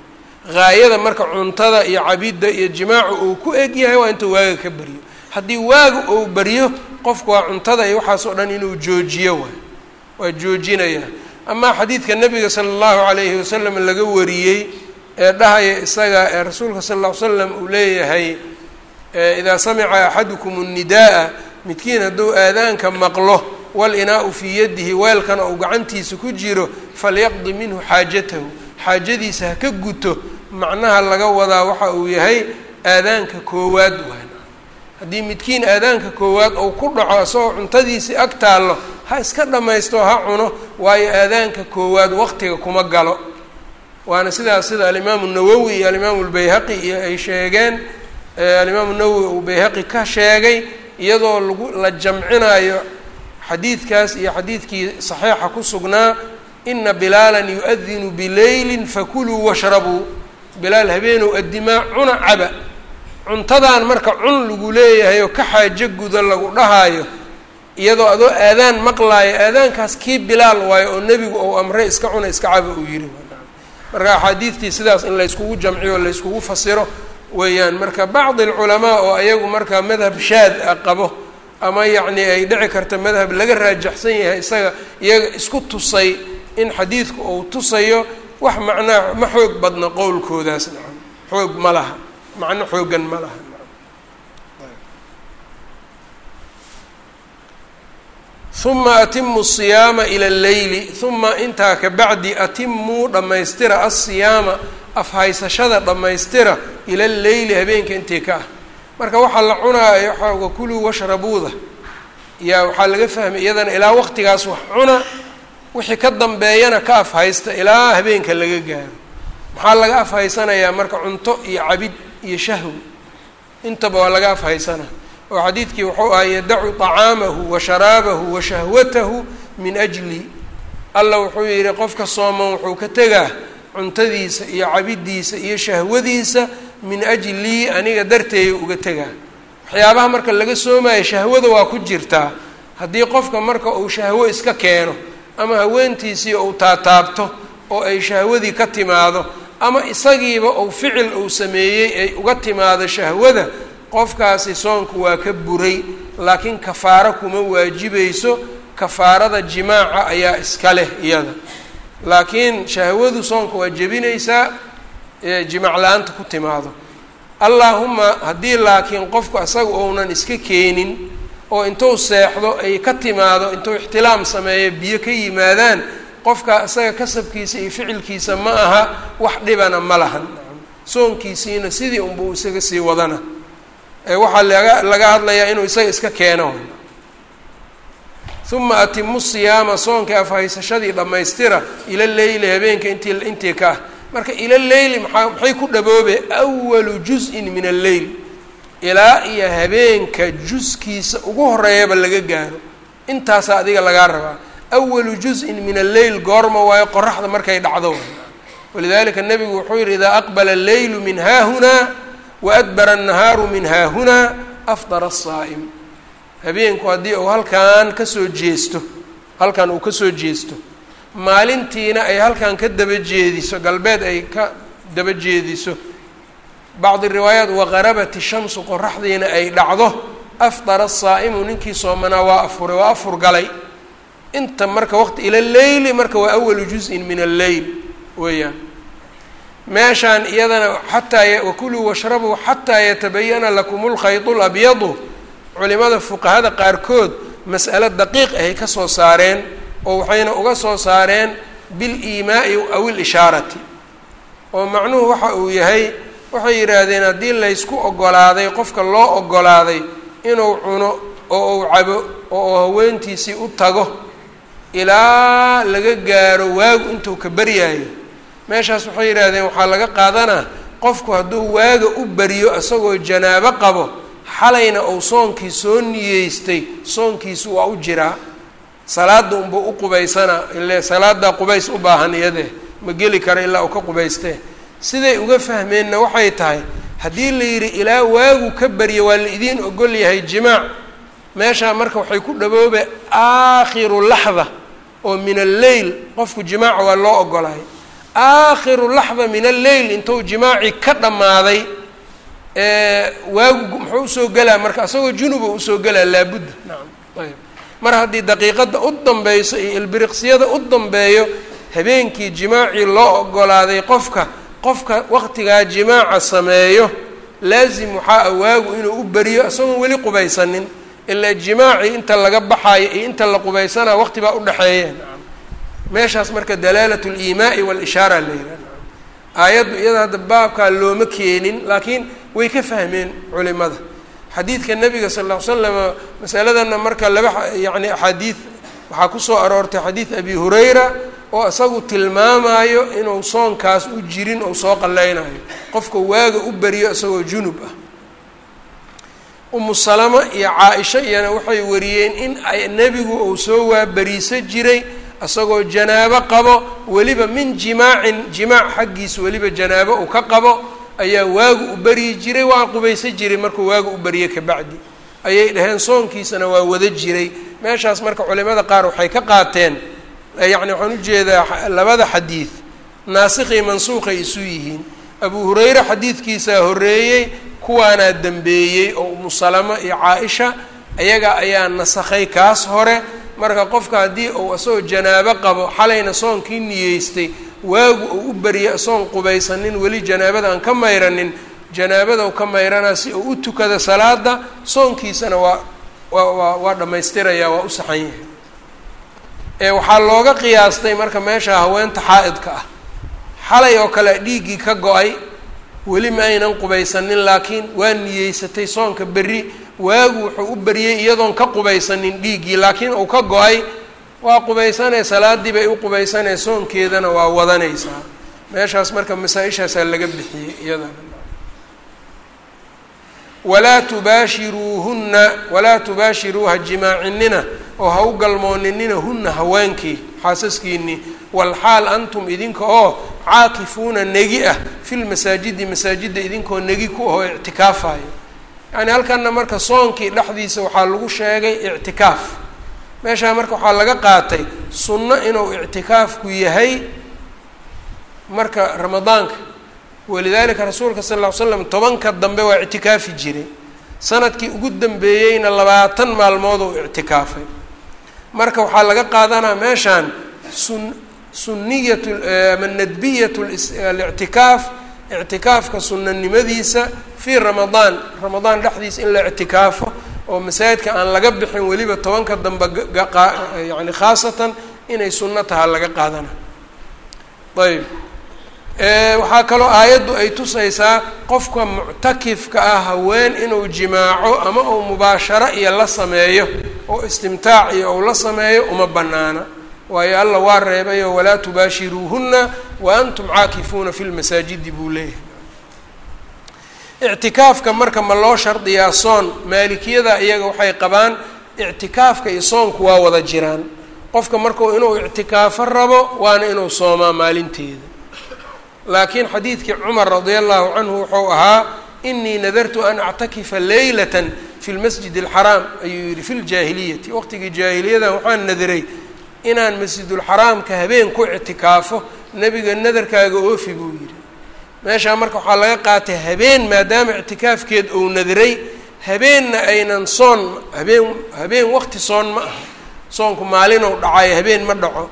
haayada marka cuntada iyo cabidda iyo jimaacu uu ku eg yahay waa intuu waaga ka baryo haddii waaga uu baryo qofku waa cuntada iyo waxaas oo dhan inuu joojiyo waay. Waa joojinaya. Amaa xadiidka nabiga sala allahu calayhi wasalam laga wariyey ee dhahaya isaga ee rasuulka sal lla ly slam uu leeyahay idaa samica axadukum nnidaaa midkiin hadduu aadaanka maqlo walinaau fii yadihi weelkana uu gacantiisa ku jiro falyaqdi minhu xaajatahu xaajadiisa ha ka guto macnaha laga wadaa waxa uu yahay aadaanka koowaad waan haddii midkiin aadaanka koowaad uu ku dhaco isagoo cuntadiisii ag taallo ha iska dhammaysto ha cuno waayo aadaanka koowaad waqtiga kuma galo. Waana sidaas sida alimaamu nawowi iyo alimaamu lbayhaqi iyo ay sheegeen alimaamu nawowi uu bayhaqi ka sheegay iyadoo lagu la jamcinayo xadiidkaas iyo xadiidkii saxiixa ku sugnaa ina bilaalan yu-adinu bileylin fakuluu washrabuu bilaal habeenow addimaa cuna caba cuntadan marka cun lagu leeyahay oo ka xaajo guda lagu dhahaayo iyadoo adoo aadaan maqlaayo aadaankaas kii bilaal waayo oo nebigu ou amre iska cuna iska caba uu yihi marka axaadiidtii sidaas in layskugu jamciyo o layskugu fasiro weeyaan marka bacdi alculamaa oo ayagu marka madhab shaad a qabo ama yacni ay dhici karta madhab laga raajaxsan yahay isaga iyaga isku tusay in xadiidku uu tusayo wax macnaa ma xoog badna qowlkoodaas nacam xoog ma laha macno xooggan ma laha. Uma atimu asiyaama ila alleyli uma intaa ka bacdi atimuu dhammaystira asiyaama afhaysashada dhammaystira ila alleyli habeenka intii ka ah. Marka waxaa la cunaayo waxaa kuluu washrabuuda. Yaa waxaa laga fahmay iyadana ilaa waqtigaas wax cuna wixii ka dambeeyana ka afhaysta ilaa habeenka laga gaaro. Maxaa laga afhaysanayaa marka cunto iyo cabid iyo shahwi. Intaba waa laga afhaysanaa oo xadiidkii wuxuu ahaa yadacu طacaamahu wa sharaabahu wa shahwatahu min ajli. Alla wuxuu yihi qofka sooman wuxuu ka tegaa cuntadiisa iyo cabidiisa iyo shahwadiisa min ajlii aniga darteeya uga tegaa. Waxyaabaha marka laga soomayo shahwada waa ku jirtaa haddii qofka marka uu shahwo iska keeno ama haweentiisii uu taataabto oo ay shahwadii ka timaado ama isagiiba uu ficil uu sameeyey ay uga timaado shahwada qofkaasi soonku waa ka buray. Laakiin kafaaro kuma waajibayso kafaarada jimaaca ayaa iska leh iyada. Laakiin shahwadu soonka waa jebinaysaa jimaac la'aanta ku timaado. Allaahuma haddii laakiin qofku isaga uunan iska keenin oo intuu seexdo ay ka timaado intuu ixtilaam sameeyo biyo ka yimaadaan qofka isaga kasabkiisa iyo ficilkiisa ma aha wax dhibana ma lahan. Soonkiisiina sidii unbuu isaga sii wadana. Waxaa laga laga hadlayaa inuu isaga iska keeno. Uma atimu siyaama soonka afhaysashadii dhammaystira ila leyli habeenka intii intii ka ah. Marka ila leyli maa maxay ku dhaboobe awalu juz-in min alleyl ilaa iyo habeenka juskiisa ugu horeeyaba laga gaaro. Intaasaa adiga lagaa rabaa awalu juz-in min alleyl goorma waayo qoraxda markay dhacdo walidalika nabigu wuxuu yihi idaa aqbala alleylu min haahunaa waadbara annahaaru min haahunaa afdara asaa'im habeenku haddii uu halkan ka soo jeesto halkan uu ka soo jeesto maalintiina ay halkan ka daba jeediso galbeed ay ka daba jeediso bacdi riwaayaat waqarabat ishamsu qoraxdiina ay dhacdo afdara asaa'imu ninkii soomanaa waa afuray waa afur galay inta marka waqti ila leyli marka waa awalu juz-in min alleyl weeyaan. Meeshaan iyadana xataa wakuluu washrabuu xataa yatabayana lakum lkhayط اlabyadu culimada fuqahada qaarkood mas'alo daqiiq ahay ka soo saareen oo waxayna uga soo saareen biliimaa'i aw ilishaarati oo macnuhu waxa uu yahay waxay yidhaahdeen haddii laysku ogolaaday qofka loo ogolaaday inuu cuno oo uu cabo oo uu haweentiisii u tago ilaa laga gaaro waagu intuu ka baryaayo. Meeshaas waxay yidhaahdeen waxaa laga qaadanaa qofku hadduu waaga u bariyo isagoo janaabo qabo xalayna uu soonkii soo niyeystay soonkiisu waa u jiraa. Salaada unbuu u qubaysanaa ile salaadaa qubays u baahan iyadee ma geli kara ilaa uu ka qubaystee siday uga fahmeenna waxay tahay haddii la yidhi ilaa waagu ka baryo waa la idiin ogol yahay jimaac meeshaa marka waxay ku dhaboobe aakhiru laxda oo min alleyl qofku jimaaca waa loo ogolahay aakhiru laxda min alleyl intuu jimaacii ka dhammaaday waagu muxuu u soo gelaa marka asagoo junuba u soo gelaa laabudda. Nacam ayb mar haddii daqiiqadda u dambeyso iyo ilbiriqsiyada u dambeeyo habeenkii jimaacii loo ogolaaday qofka qofka waqtigaa jimaaca sameeyo laazim waxaa waagu inuu u beriyo isagoon weli qubaysanin ilaa jimaacii inta laga baxaayo iyo inta la qubaysanaa waqti baa udhexeeya nacam meeshaas marka dalaalat liimaai walishaara la yidhaha aayaddu iyada hadda baabkaa looma keenin laakiin way ka fahmeen culimada xadiidka nabiga sal ll ly masaladana marka laba yacni axaadiid waxaa ku soo aroortay xadiid abi hurayra oo isagu tilmaamayo inuu soonkaas u jirin ou soo qaleynayo qofka waaga u beriyo isagoo junub ah umu salama iyo caa-isha iyana waxay wariyeen in ay nebigu uu soo waaberiiso jiray isagoo janaabo qabo weliba min jimaacin jimaac xaggiis weliba janaabo uu ka qabo ayaa waagu u beryi jiray waa qubayso jiray markuu waagu u beriye kabacdi ayay dhaheen soonkiisana waa wada jiray. Meeshaas marka culimada qaar waxay ka qaateen yacni waxaan u jeedaa labada xadiid naasikii mansuuqay isu yihiin abu hurayre xadiidkiisaa horreeyey kuwaanaa dembeeyey oo umu salama iyo caa-isha ayaga ayaa nasakhay kaas hore. Marka qofka haddii uu isagoo janaabo qabo xalayna soonkii niyeystay waagu uu u beriya isoon qubaysanin weli janaabada aan ka mayranin janaabada u ka mayranaa si uu u tukada salaada soonkiisana waa waa waa waa dhammaystiraya waa u saxan yahay. Ee waxaa looga qiyaastay marka meesha haweenta xaa-idka ah xalay oo kale dhiiggii ka go'ay weli ma aynan qubaysanin laakiin waa niyeysatay soonka berri. Waagu wuxuu u beriyey iyadoon ka qubaysanin dhiiggii laakiin uu ka go'ay waa qubaysanay salaadii bay u qubaysanay soonkeedana waa wadanaysaa. Meeshaas marka masaa-ishaasaa laga bixiyey iyadana. Walaa tubaashiruuhunna walaa tubaashiruuha jimaacinina oo ha u galmooninina hunna haweenkii xaasaskiinii walxaal antum idinka oo caakifuuna negi ah filmasaajidi masaajidda idinkoo negi ku ahoo ictikaafayo yacni halkana marka soonkii dhexdiisa waxaa lagu sheegay ictikaaf. Meeshaa marka waxaa laga qaatay sunno inuu ictikaafku yahay marka ramadaanka. Walidaalika rasuulka sal ll ly slam tobanka dambe waa ictikaafi jiray. Sanadkii ugu dambeeyeyna labaatan maalmood uu ictikaafay. Marka waxaa laga qaadanaa meeshaan sun suniyat ama nadbiyat alictikaaf ictikaafka sunanimadiisa fii ramadaan. Ramadaan dhexdiisa in la ictikaafo oo masaajidka aan laga bixin weliba tobanka dambe yani khaasatan inay sunno tahaa laga qaadana. Ayb. Waxaa kaloo aayaddu ay tusaysaa qofka muctakifka ah haween inuu jimaaco ama uu mubaasharo iyo la sameeyo oo istimtaac iyo uu la sameeyo uma banaana waayo alla waa reebayo walaa tubaashiruuhunna wa antum caakifuuna fi lmasaajidi buu leeyahay. ictikaafka marka ma loo shardiyaa soon maalikiyada iyaga waxay qabaan ictikaafka iyo soonku waa wada jiraan. Qofka markuu inuu ictikaafo rabo waana inuu soomaa maalinteeda. Laakiin xadiidkii cumar radia allahu canhu wuxuu ahaa inii nadartu an actakifa leylata fi lmasjid alxaraam ayuu yihi fi ljaahiliyati waqtigii jaahiliyadan waxaan nadiray inaan masjidulxaraamka habeen ku ictikaafo nebiga nadarkaaga oofi buu yidhi. Meeshaa marka waxaa laga qaatay habeen maadaama ictikaafkeed ou nadiray habeenna aynan soon habeen habeen waqti soon ma aha. Soonku maalinuu dhacayo habeen ma dhaco.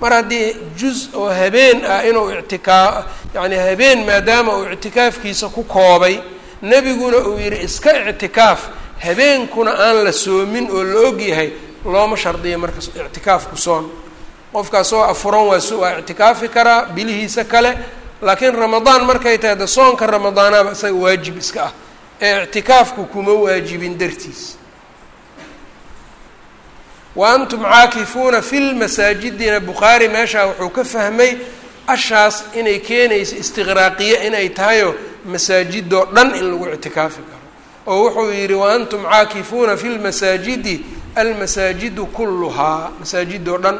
Mar haddii juz oo habeen ah inuu ictikaa yacni habeen maadaama uu ictikaafkiisa ku koobay nebiguna uu yidhi iska ictikaaf habeenkuna aan la soomin oo la og yahay looma shardiya marka ictikaafku soon. Qofkaas oo afuran waa su waa ictikaafi karaa bilihiisa kale laakiin ramadaan markay tahay de soonka ramadaanaaba isaga waajib iska ah ee ictikaafku kuma waajibin dartiis. Wa antum caakifuuna fi lmasaajidina bukhaari meeshaa wuxuu ka fahmay ashaas inay keenayso istiqraaqiye inay tahayo masaajidoo dhan in lagu ictikaafi karo oo wuxuu yidhi wa antum caakifuuna fi lmasaajidi almasaajidu kulluhaa masaajidoo dhan.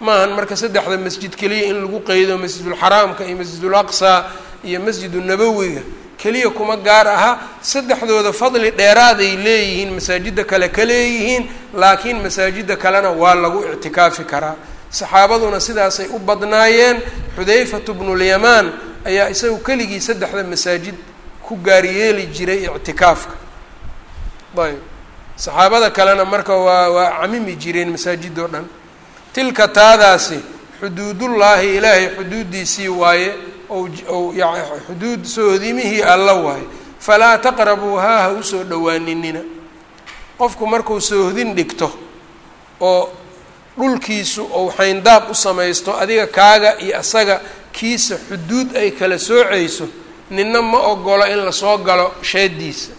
Maahan marka saddexda masjid keliya in lagu qeydo masjidulxaraamka iyo masjidulaqsaa iyo masjidunabowiga keliya kuma gaar aha. Saddexdooda fadli dheeraaday leeyihiin masaajidda kale ka leeyihiin laakiin masaajidda kalena waa lagu ictikaafi karaa. Saxaabaduna sidaasay u badnaayeen. Xudayfatu bnulyamaan ayaa isagu keligii saddexda masaajid ku gaaryeeli jiray ictikaafka. Ayb. Saxaabada kalena marka waa waa camimi jireen masaajidoo dhan. Tilka taadaasi xuduudullaahi ilaahay xuduuddiisii waaye ou xuduud soodimihii alla waaye. Falaa taqrabuuhaa ha u soo dhowaaninina. Qofku markuu soohdin dhigto oo dhulkiisu ou xayndaab u samaysto adiga kaaga iyo asaga kiisa xuduud ay kala soocayso ninna ma ogolo in la soo galo sheediisa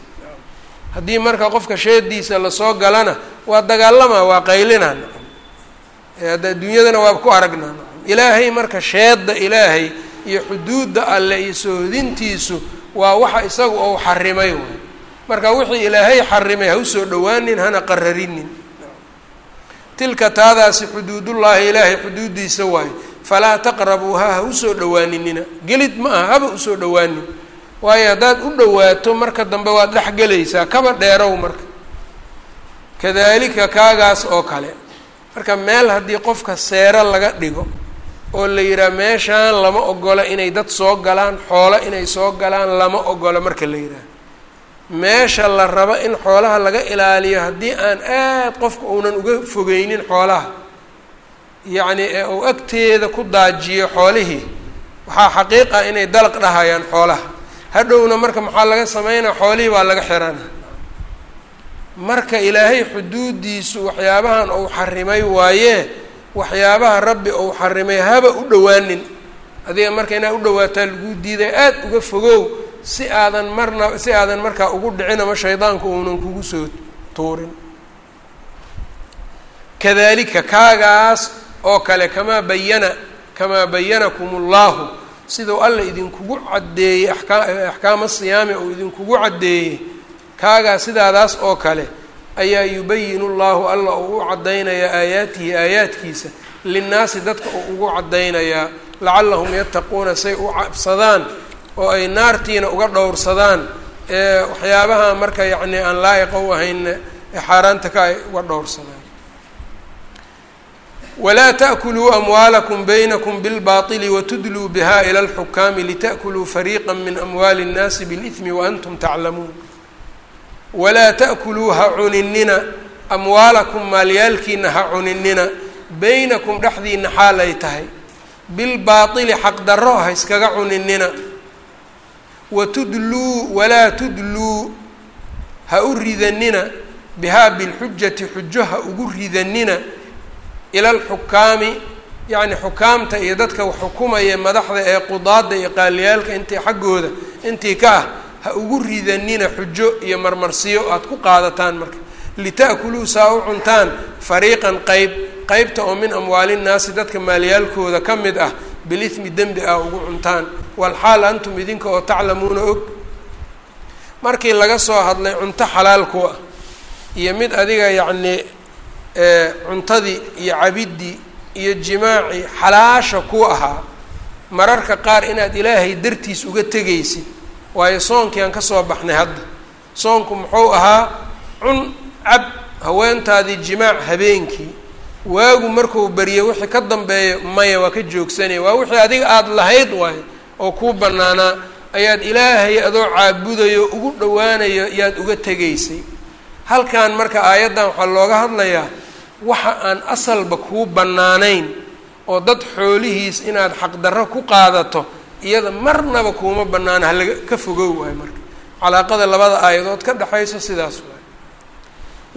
haddii marka qofka sheediisa la soo galana waa dagaalamaa waa qaylinaa hadda adduunyadana waa ku aragnaa ilaahay marka sheedda ilaahay iyo xuduudda alle iyo soohdintiisu waa waxa isagu ou xarimay. Waay marka wixii ilaahay xarimay ha u soo dhowaanin hana qararinin. Tilka taadaasi xuduudullaahi ilaahay xuduuddiisa waayo falaa taqrabuuhaa ha u soo dhowaaninina gelid ma aha haba u soo dhowaanin. Waayo haddaad u dhowaato marka dambe waad dhex gelaysaa kaba dheerow marka. Kadaalika kaagaas oo kale. Marka meel haddii qofka seero laga dhigo oo la yidhaha meeshaan lama ogola inay dad soo galaan xoolo inay soo galaan lama ogola marka la yidhaha. Meesha la rabo in xoolaha laga ilaaliyo haddii aan aad qofka uunan uga fogeynin xoolaha yacni ee uu agteeda ku daajiyo xoolihii. Waxaa xaqiiq ah inay dalaq dhahayaan xoolaha. Hadhowna marka maxaa laga sameynaya xoolihii baa laga xirana. Marka ilaahay xuduuddiisu waxyaabahan uu xarimay waayee waxyaabaha rabbi uu xarimay haba u dhowaanin. Adiga marka inaad u dhawaataa lagu diiday aada uga fogow si aadan marna si aadan markaa ugu dhicin ama shaydaanku uunan kugu soo tuurin. Kadalika kaagaas oo kale kamaa bayana kamaa bayanakum ullahu sidau alla idinkugu caddeeyey axkaama siyaami uu idinkugu caddeeyey. Kaagaas sidaadaas oo kale ayaa yubayinu llahu alla uu u caddaynayaa aayaatihi aayaadkiisa linnaasi dadka uu ugu caddaynayaa lacallahum yattaquuna say u cabsadaan oo ay naartiina uga dhowrsadaan ee waxyaabaha marka yacni aan laa'iqa u ahayn ee xaaraanta ka ay uga dhowrsadaan walaa ta'kuluu amwaalakum baynakum bilbaطili watudluu biha ila alxukaami lita'kuluu fariiqa min amwaali اnnaasi biاlإثmi waantum taclamuun walaa ta'kuluu ha cuninina amwaalakum maalyaalkiina ha cuninina baynakum dhexdiina xaal ay tahay bilbaaطili xaqdarro ha iskaga cuninina watudluu walaa tudluu ha u ridanina bihaa bilxujati xujo ha ugu ridanina ila alxukaami yacni xukaamta iyo dadka xukumaya madaxda ee qudaadda iyo qaaliyaalka intii xaggooda intii ka ah ha ugu ridanina xujo iyo marmarsiyo aad ku qaadataan marka. Lita'kuluu saa u cuntaan fariiqan qeyb qeybta oo min amwaali nnaasi dadka maalyaalkooda ka mid ah bilithmi dembi ah ugu cuntaan. Walxaal antum idinka oo taclamuuna og. Markii laga soo hadlay cunto xalaalku ah iyo mid adiga yacnii cuntadii iyo cabiddii iyo jimaacii xalaasha ku ahaa mararka qaar inaad ilaahay dartiis uga tegaysid. Waayo soonkii aan ka soo baxnay hadda soonku muxuu ahaa cun cab haweentaadii jimaac habeenkii. Waagu markuu beriye wixii ka dambeeyo maya waa ka joogsanaya. Waa wixii adiga aada lahayd waayo oo kuu bannaanaa ayaad ilaahay adoo caabudayo ugu dhowaanayo yaad uga tegaysay halkan marka aayaddan waxaa looga hadlayaa waxa aan asalba kuu bannaanayn oo dad xoolihiis inaad xaqdarro ku qaadato iyada marnaba kuuma bannaana halaga ka fogow waayo marka. Calaaqada labada aayadood ka dhexayso sidaas waayo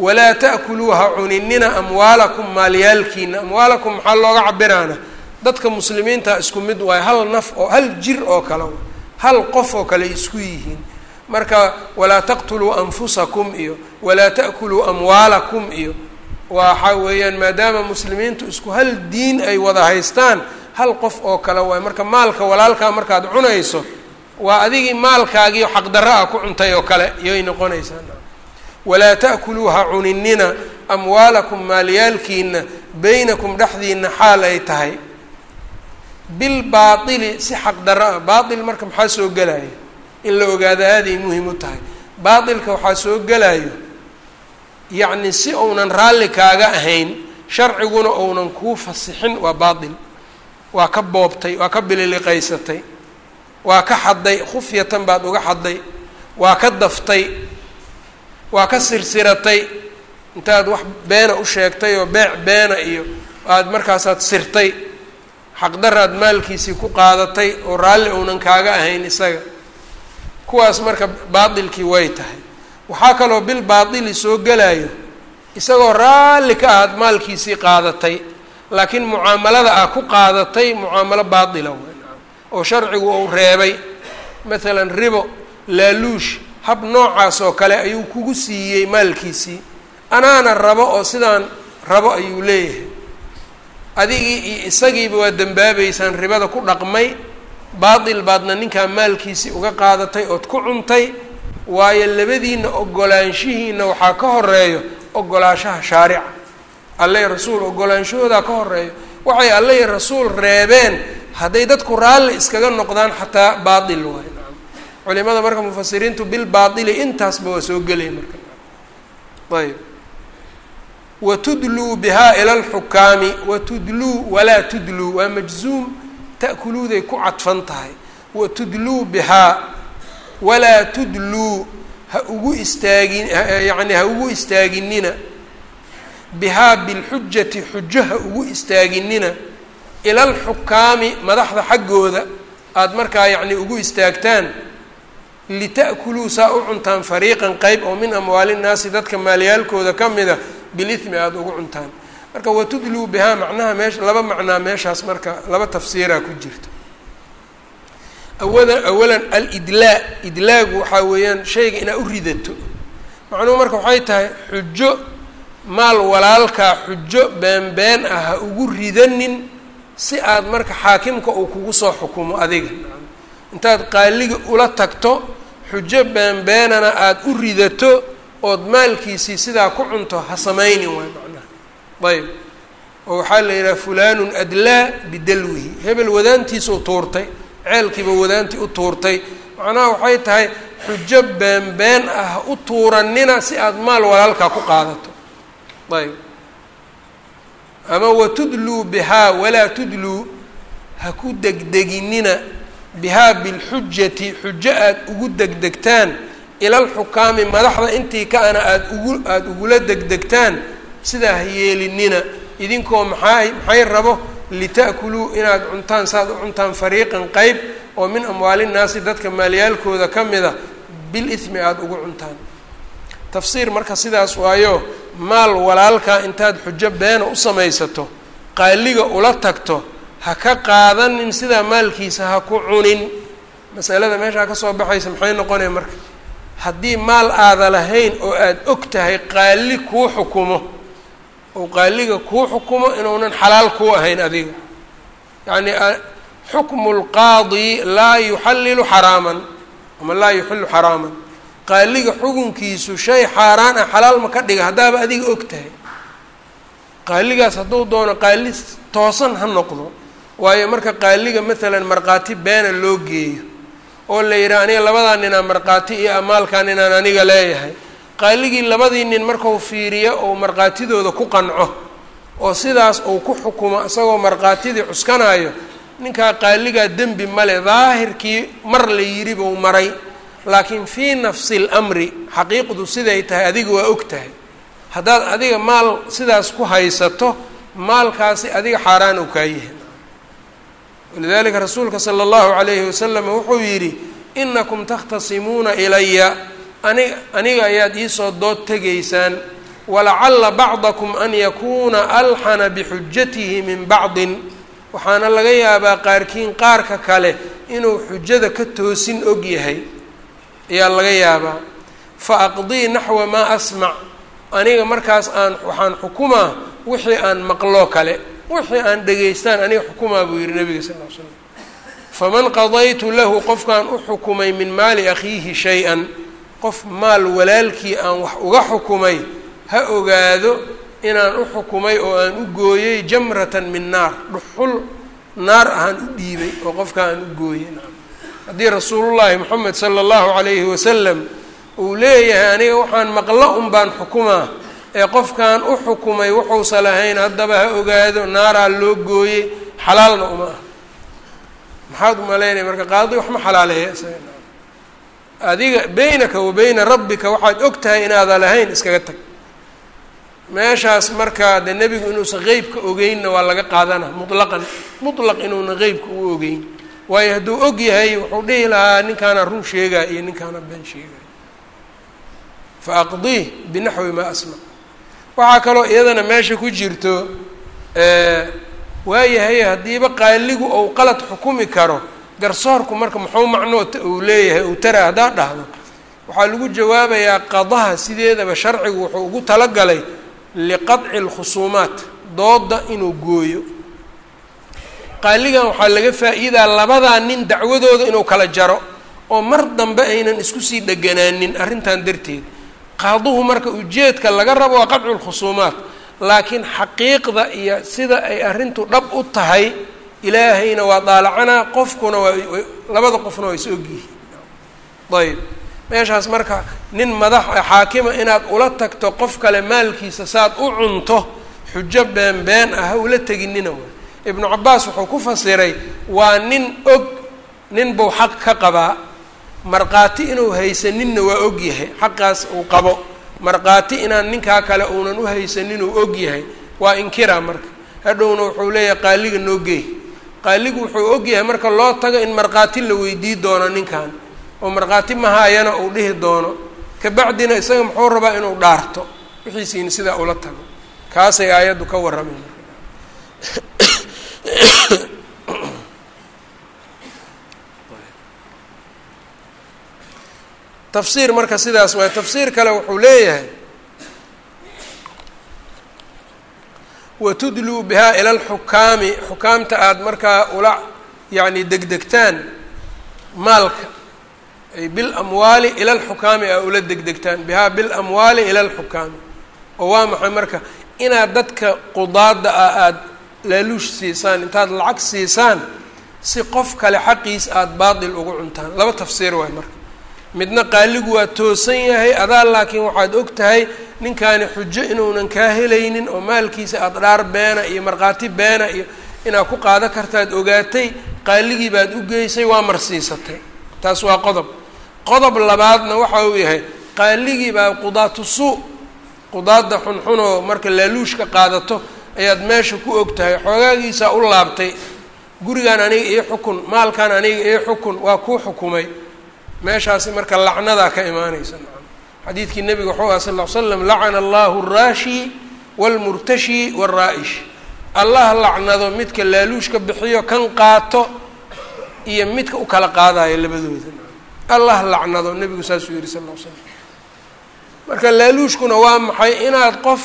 walaa ta'kuluu ha cuninina amwaalakum maalyaalkiina amwaalakum maxaa looga cabiraana dadka muslimiinta isku mid waayo hal naf oo hal jir oo kale hal qof oo kale isku yihiin marka walaa taqtuluu anfusakum iyo walaa ta'kuluu amwaalakum iyo waxa weeyaan maadaama muslimiintu isku hal diin ay wada haystaan hal qof oo kale waayo marka maalka walaalkaa markaad cunayso waa adigii maalkaagiio xaqdarro ah ku cuntay oo kale iyoy noqonaysaa walaa ta'kuluu ha cuninina amwaalakum maalyaalkiina baynakum dhexdiina xaal ay tahay. Bilbaaili si xaqdarro ah baail marka maxaa soo gelaya in la ogaado aaday muhiim u tahay. Baailka waxaa soo gelayo yacni si uunan raalli kaaga ahayn sharciguna ounan kuu fasixin waa baatil. Waa ka boobtay waa ka bililiqaysatay waa ka xadday khufyatan baad uga xadday waa ka daftay waa ka sirsiratay. Intaad wax beena u sheegtay oo beec beena iyo aada markaasaad sirtay xaqdaraad maalkiisii ku qaadatay oo raalli uunan kaaga ahayn isaga kuwaas marka baatilkii way tahay. Waxaa kaloo bil baatili soo gelayo isagoo raalli ka ahaad maalkiisii qaadatay. Laakiin mucaamalada ah ku qaadatay mucaamalo baatila wey oo sharcigu uu reebay maalan ribo laaluush hab noocaas oo kale ayuu kugu siiyey maalkiisii. Anaana rabo oo sidaan rabo ayuu leeyahay. Adigii iyo isagiiba waa dembaabeysaan ribada ku dhaqmay baatil baadna ninkaa maalkiisii uga qaadatay ood ku cuntay waayo labadiina ogolaanshihiina waxaa ka horeeyo ogolaanshaha shaarica alle rasuul ogolaanshahoodaa ka horeeyo waxay alle rasuul reebeen hadday dadku raalli iskaga noqdaan xataa baatil waay culimada marka mufasiriintu bil baatili intaasba waa soo gelaya marka. Ayb watudluu bihaa ila alxukaami watudluu walaa tudluu waa majzuum ta'kuluuday ku cadfan tahay watudluu bihaa walaa tudluu ha ugu istaagin yacni ha ugu istaaginina bihaa bilxujati xujo ha ugu istaaginina ila alxukaami madaxda xaggooda aada markaa yacni ugu istaagtaan lita'kuluu saa u cuntaan fariiqan qeyb oo min amwaali nnaasi dadka maalyaalkooda ka mida bilithmi aada ugu cuntaan marka watudluu bihaa macnaha meesha laba macnaa meeshaas marka laba tafsiiraa ku jirta awalan awalan alidlaa idlaagu waxaa weeyaan shayga inaad u ridato. Macnuhu marka waxay tahay xujo maal walaalkaa xujo been-been ah ha ugu ridanin si aad marka xaakimka uu kugu soo xukumo adiga. Intaad qaaliga ula tagto xujo been-beenana aada u ridato ood maalkiisii sidaa ku cunto ha samaynin waay ayb. Oo waxaa la yidhaha fulaanun adlaa bidalwihi hebel wadaantiisuu tuurtay ceelkiiba wadaantii u tuurtay. Macnaha waxay tahay xujo been-been ah u tuuranina si aada maal walaalkaa ku qaadato. Ayb. Ama watudluu bihaa walaa tudluu ha ku degdeginina bihaa bilxujati xujo aada ugu degdegtaan. Ila alxukaami madaxda intii ka-ana aada ugu aada ugula degdegtaan sidaa ha yeelinina idinkoo maxaa maxay rabo lita'kuluu inaad cuntaan saaad u cuntaan fariiqan qeyb oo min amwaali nnaasi dadka maalyaalkooda ka mida bil ismi aada ugu cuntaan. Tafsiir marka sidaas waayo maal walaalkaa intaad xujo beena u samaysato qaaliga ula tagto ha ka qaadanin sidaa maalkiisa ha ku cunin. Masalada meeshaa ka soo baxaysa maxay noqonaya marka? Haddii maal aada lahayn oo aada og tahay qaali kuu xukumo oo qaaliga kuu xukumo inuunan xalaal kuu ahayn adiga. Yacni xukmu lqaadi laa yuxallilu xaraaman ama laa yuxillu xaraaman. Qaaliga xukunkiisu shay xaaraan ah xalaal ma ka dhiga haddaaba adiga og tahay. Qaaligaas hadduu doono qaali toosan ha noqdo waayo marka qaaliga maalan markhaati beena loo geeyo oo la yidhaha aniga labadaa ninaa markhaati iyo amaalkaa ninaan aniga leeyahay qaaligii labadii nin markau fiiriyo ou markhaatidooda ku qanco oo sidaas uu ku xukumo isagoo markhaatidii cuskanayo ninkaa qaaligaa dembi male daahirkii mar la yidhi buu maray. Laakiin fii nafsi lamri xaqiiqdu siday tahay adiga waa og tahay. Haddaad adiga maal sidaas ku haysato maalkaasi adiga xaaraan u kaa yahay. Walidalika rasuulka sala allahu calayhi wasalam wuxuu yidhi inakum takhtasimuuna ilaya ani aniga ayaad iisoo dood tegaysaan walacalla bacdakum an yakuuna alxana bixujatihi min bacdin. Waxaana laga yaabaa qaarkiin qaarka kale inuu xujada ka toosin og yahay. Ayaa laga yaabaa fa aqdii naxwa maa asmac. Aniga markaas aan waxaan xukumaa wixii aan maqloo kale wixii aan dhegaystaan aniga xukumaa buu yihi nabiga sal slam faman qadaytu lahu qofkaan u xukumay min maali akhiihi shay-an qof maal walaalkii aan wax uga xukumay ha ogaado inaan u xukumay oo aan u gooyey jamratan min naar dhuxul naar ahaan u dhiibay oo qofka aan u gooyey haddii rasuulullaahi moxamed sala allahu calayhi wasalam uu leeyahay aniga waxaan maqlo un baan xukumaa ee qofkan u xukumay wuxuusa lahayn haddaba ha ogaado naaraa loo gooyey xalaalna uma ah maxaad u malaynaya marka qaadi wax ma xalaaleeya adiga beynaka wa beyna rabbika waxaad og tahay inaada lahayn iskaga tag. Meeshaas marka dee nebigu inuusan qeybka ogeynna waa laga qaadana mutlaqan mutlaq inuuna qeybka u ogeyn. Waayo hadduu og yahay wuxuu dhihi lahaa ninkaana run sheegaya iyo ninkaana been sheegaya fa aqdiih binaxwi maa asmac waxaa kaloo iyadana meesha ku jirto waayahay haddiiba qaaligu ou qalad xukumi karo garsoorku marka muxuu macnoota uu leeyahay uu tara haddaad dhahdo waxaa lagu jawaabayaa qadaha sideedaba sharcigu wuxuu ugu talagalay liqadci alkhusuumaat dooda inuu gooyo. Qaaligan waxaa laga faa-iidaa labadaa nin dacwadooda inuu kala jaro oo mar dambe aynan isku sii dheganaanin arrintan darteed. Qaaduhu marka ujeedka laga rabo waa qadcu lkhusuumaat laakiin xaqiiqda iyo sida ay arrintu dhab u tahay ilaahayna waa daalacanaa qofkuna waa labada qofna waa is ogyihiin ayb meeshaas marka nin madax xaakima inaad ula tagto qof kale maalkiisa saad u cunto xujo been been ah ula teginina waay ibnu cabaas wuxuu ku fasiray waa nin og nin buu xaq ka qabaa markhaati inuu haysaninna waa og yahay xaqaas uu qabo. Markhaati inaan ninkaa kale uunan u haysanin uu og yahay waa inkiraa marka. Hadhowna wuxuu leeyahay qaaliga noo geey qaaligu wuxuu og yahay marka loo tago in markhaati la weydii doono ninkan oo markhaati mahaayana uu dhihi doono kabacdina isaga muxuu rabaa inuu dhaarto wixiisiina sidaa ula tago. Kaasay aayaddu ka warramay tafsiir marka sidaas waay tafsiir kale wuxuu leeyahay watudluu bihaa ila alxukaami xukaamta aada markaa ula yacni degdegtaan maalka ay bilamwaali ila alxukaami aa ula degdegtaan bihaa bilamwaali ila alxukaami. Oo waa maxay marka inaad dadka qudaada ah aada laaluush siisaan intaad lacag siisaan si qof kale xaqiis aada baatil ugu cuntaan. Laba tafsiir waay marka midna qaaligu waa toosan yahay adaa laakiin waxaad og tahay ninkaani xujo inuunan kaa helaynin oo maalkiisa aada dhaar beena iyo markhaati beena iyo inaad ku qaado kartaad ogaatay qaaligii baad u geysay waa marsiisatay. Taas waa qodob. Qodob labaadna waxa uu yahay qaaligii baa qudaatu suu qudaadda xunxunoo marka laaluushka qaadato ayaad meesha ku og tahay xoogaagiisaa u laabtay. Gurigaan aniga ii xukun maalkan aniga ii xukun waa kuu xukumay meeshaasi marka lacnadaa ka imaanaysa. Xadiidkii nebiga wuxuu aha sal ll ly slam lacana allahu araashi waalmurtashi waalraa-ish allah lacnado midka laaluushka bixiyo kan qaato iyo midka u kala qaadayo labadooda. Allah lacnado nebigu saasuu yihi sal ly slam marka laaluushkuna waa maxay inaad qof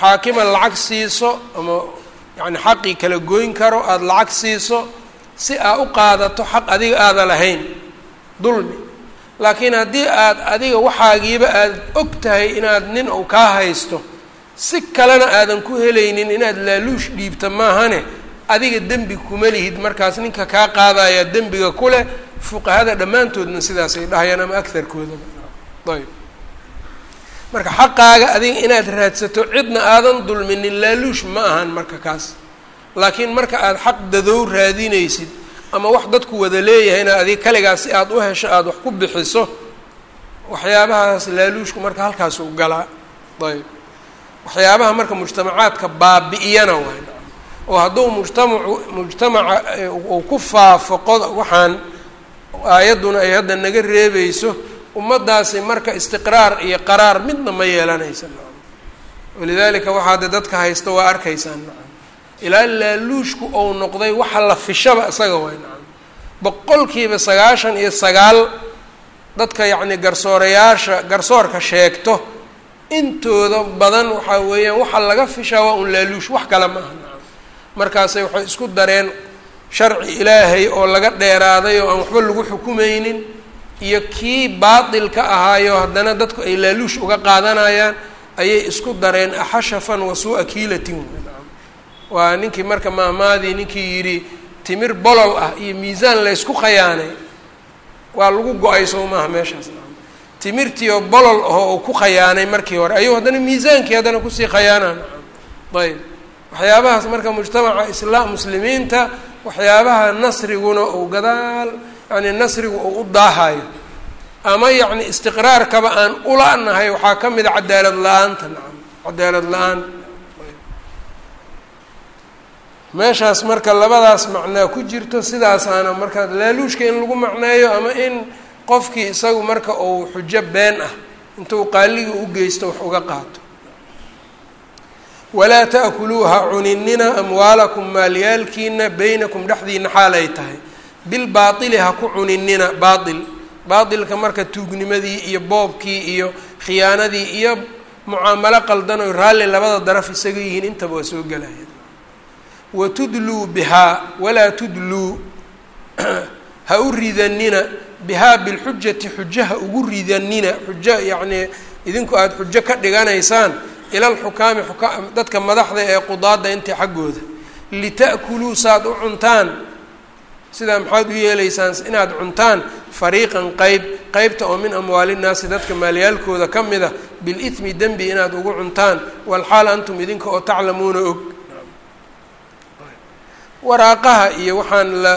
xaakima lacag siiso ama yani xaqii kala goyn karo aada lacag siiso si aa u qaadato xaq adiga aada lahayn dulmi. Laakiin haddii aad adiga waxaagiiba aada og tahay inaad nin uu kaa haysto si kalena aadan ku helaynin inaad laaluush dhiibta maahane adiga dembi kuma lihid. Markaas ninka kaa qaadaya dembiga ku leh fuqahada dhammaantoodna sidaasay dhahayaan ama agarkoodaba ayb marka xaqaaga adiga inaad raadsato cidna aadan dulminin laaluush ma ahan marka kaas. Laakiin marka aada xaq dadow raadinaysid ama wax dadku wada leeyahayna adiga kaligaas si aada u hesho aada wax ku bixiso waxyaabahaas laaluushku marka halkaas u galaa. Ayb. Waxyaabaha marka mujtamacaadka baabi'iyana waay. Oo hadduu mujtamacu mujtamaca uu ku faafo qod waxaan aayadduna ay hadda naga reebayso ummaddaasi marka istiqraar iyo qaraar midna ma yeelanaysa. Walidaalika waxaa de dadka haysta waa arkaysaan ilaa laaluushku ou noqday waxa la fishaba isaga way nacam boqolkiiba sagaashan iyo sagaal dadka yacni garsoorayaasha garsoorka sheegto intooda badan waxaa weeyaan waxa laga fishaa waa un laaluush wax kale ma aha nacam markaasay waxay isku dareen sharci ilaahay oo laga dheeraaday oo aan waxba lagu xukumeynin iyo kii baatilka ahaayo haddana dadku ay laaluush uga qaadanayaan ayay isku dareen axashafan wasuu-a kiilatin waa ninkii marka maahmaadii ninkii yidhi timir bolol ah iyo miisaan laysku khayaanay waa lagu go'ay soo maaha meeshaas. Timirtii oo bolol ahoo uu ku khayaanay markii hore ayuu haddana miisaankii haddana ku sii khayaanaan. Ayb. Waxyaabahaas marka mujtamaca islaam muslimiinta waxyaabaha nasriguna uu gadaal yani nasrigu uu u daahayo. Ama yacni istiqraarkaba aan ula-nahay waxaa ka mida cadaalad la'aanta nacam. Cadaalad la'aan meeshaas marka labadaas macnaa ku jirto sidaasaana marka laaluushka in lagu macneeyo ama in qofkii isagu marka uu xujo been ah intuu qaaliga u geysto wax uga qaato. Walaa ta'kuluuha cuninina amwaalakum maalyaalkiina beynakum dhexdiina xaal ay tahay. Bilbaaili ha ku cuninina baail baailka marka tuugnimadii iyo boobkii iyo khiyaanadii iyo mucaamalo qaldan oy raalli labada daraf isaga yihiin intaba waa soo gelaya wa tudluu bihaa walaa tudluu ha u ridanina bihaa bilxujati xujo ha ugu ridanina xujo yacnii idinku aada xujo ka dhiganaysaan ila alxukaami xuka dadka madaxda ee qudaada intii xaggooda lita'kuluu saad u cuntaan sidaa maxaad u yeelaysaan inaad cuntaan fariiqan qeyb qeybta oo min amwaali nnaasi dadka maalyaalkooda ka mid a bilithmi dembi inaad ugu cuntaan walxaal antum idinka oo taclamuuna og waraaqaha iyo waxaan la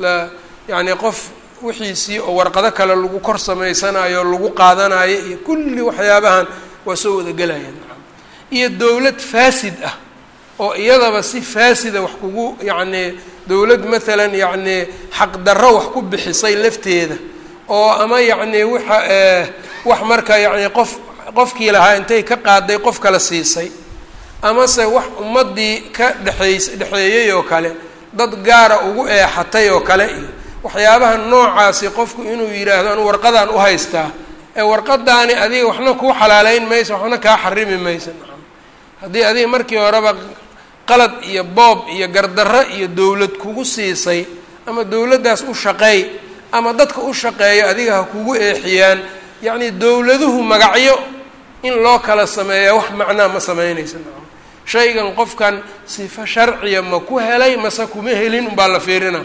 la yacni qof wixiisii oo warqado kale lagu kor samaysanayo lagu qaadanayo iyo kulli waxyaabahan waa soo wada gelayaan iyo dowlad faasid ah oo iyadaba si faasida wax kugu yacnii dowlad maalan yacnii xaqdarro wax ku bixisay lafteeda oo ama yacnii waxa wax marka yacni qof qofkii lahaa intay ka qaaday qof kale siisay amase wax ummaddii ka dhexays dhexeeyey oo kale dad gaara ugu eexatay oo kale iyo waxyaabaha noocaasi qofku inuu yidhaahdo anu warqadaan u haystaa ee warqadaani adiga waxna kuu xalaaleyn mayso waxna kaa xarimi mayso haddii adiga markii horeba qalad iyo boob iyo gardarro iyo dowlad kugu siisay ama dowladdaas u shaqeey ama dadka u shaqeeyo adiga ha kugu eexiyaan yacni dowladuhu magacyo in loo kala sameeya wax macnaa ma sameynaysa shaygan qofkan sifo sharciya ma ku helay mase kuma helin unbaa la fiirina.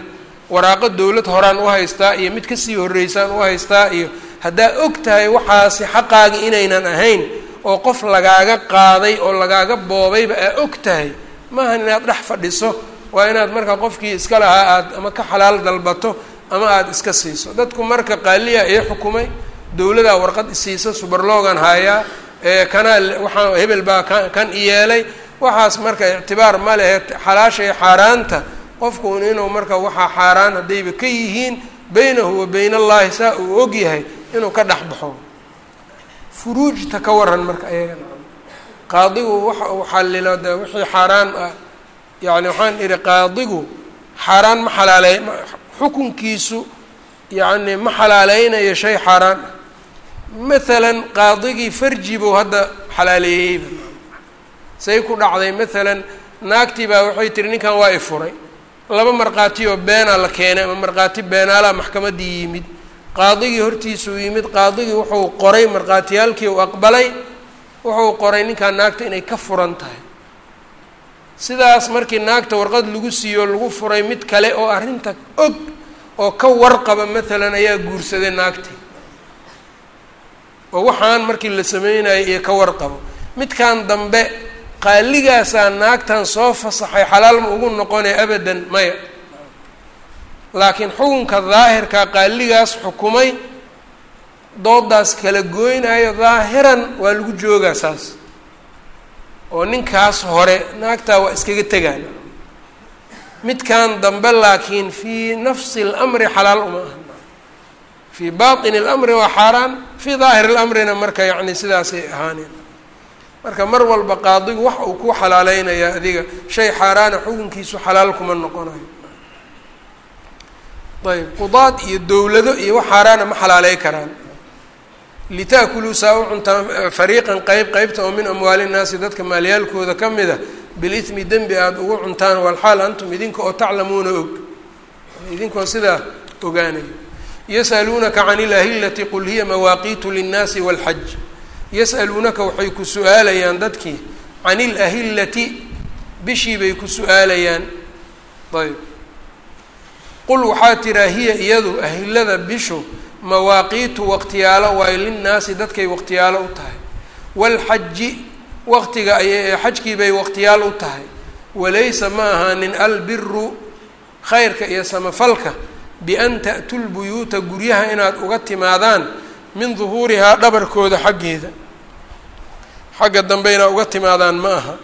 Waraaqo dowlad horaan u haystaa iyo mid ka sii horreysaan u haystaa iyo haddaa og tahay waxaasi xaqaagi inaynan ahayn oo qof lagaaga qaaday oo lagaaga boobayba aa og tahay maahan inaad dhex fadhiso. Waa inaad marka qofkii iska lahaa aada ama ka xalaal dalbato ama aada iska siiso. Dadku marka qaaliya ii xukumay dowladaa warqad isiisa subarloogan haayaa ee kanaa waxaa hebel baa ka kan iyeelay waxaas marka ictibaar ma lehe xalaasha iyo xaaraanta. Qofkuun inuu marka waxaa xaaraan haddayba ka yihiin beynahu wa beyn allahi saa uu og yahay inuu ka dhex baxo. Furuujta ka waran marka ayagan qaadigu waxa uu xallilo de wixii xaaraan ah yacni waxaan idhi qaadigu xaaraan ma xalaaleey xukunkiisu yacni ma xalaaleynayo shay xaaraan. Ah maalan qaadigii farji buu hadda xalaaleeyeyba say ku dhacday maalan naagtii baa waxay tihi ninkan waa i furay. Laba markhaati oo beenaa la keenay ama markhaati beenaalaa maxkamaddii yimid. Qaadigii hortiisuu yimid qaadigii wuxuu qoray markhaatiyaalkii uu aqbalay wuxuu qoray ninkan naagta inay ka furan tahay. Sidaas markii naagta warqad lagu siiyo lagu furay mid kale oo arrinta og oo ka warqaba maalan ayaa guursaday naagtii oo waxaan markii la sameynayay iyo ka warqabo. Midkan dambe qaaligaasaa naagtan soo fasaxay xalaal ma ugu noqonay abadan maya laakiin xukunka daahirka qaaligaas xukumay doodaas kala gooynayo daahiran waa lagu joogaa saas oo ninkaas hore naagtaa waa iskaga tegaan midkan dambe laakiin fii nafsi اlamri xalaal uma aha fii baطini اlamri waa xaaraan fii daahiri اlamrina marka yacni sidaasay ahaaneen marka mar walba qaadigu wax uu ku xalaaleynayaa adiga shay xaaraana xukunkiisu xalaal kuma noqonayo. Ayb qudaad iyo dowlado iyo wax xaaraana ma xalaaley karaan. Litaakuluu saa u cuntaan fariiqan qeyb qeybta oo min amwaali nnaasi dadka maalyaalkooda ka mid a bilithmi dembi aada ugu cuntaan walxaal antum idinka oo taclamuuna og. Idinkoo sidaa ogaanayo. Yasaluunaka can ilahillati qul hiya mawaaqiitu linnaasi walxaj yas'aluunaka waxay ku su'aalayaan dadkii can ilahillati bishii bay ku su'aalayaan. Ayb. Qul waxaa tiraa hiya iyadu ahilada bishu mawaaqiitu waqtiyaalo waayo linnaasi dadkay waqtiyaalo u tahay. Waalxaji waqtiga ay xajkii bay waqtiyaal u tahay. Walaysa ma ahaanin albiru khayrka iyo samafalka bian ta'tu lbuyuuta guryaha inaad uga timaadaan min duhuurihaa dhabarkooda xaggeeda. Xagga dambe uga timaadaan ma aha.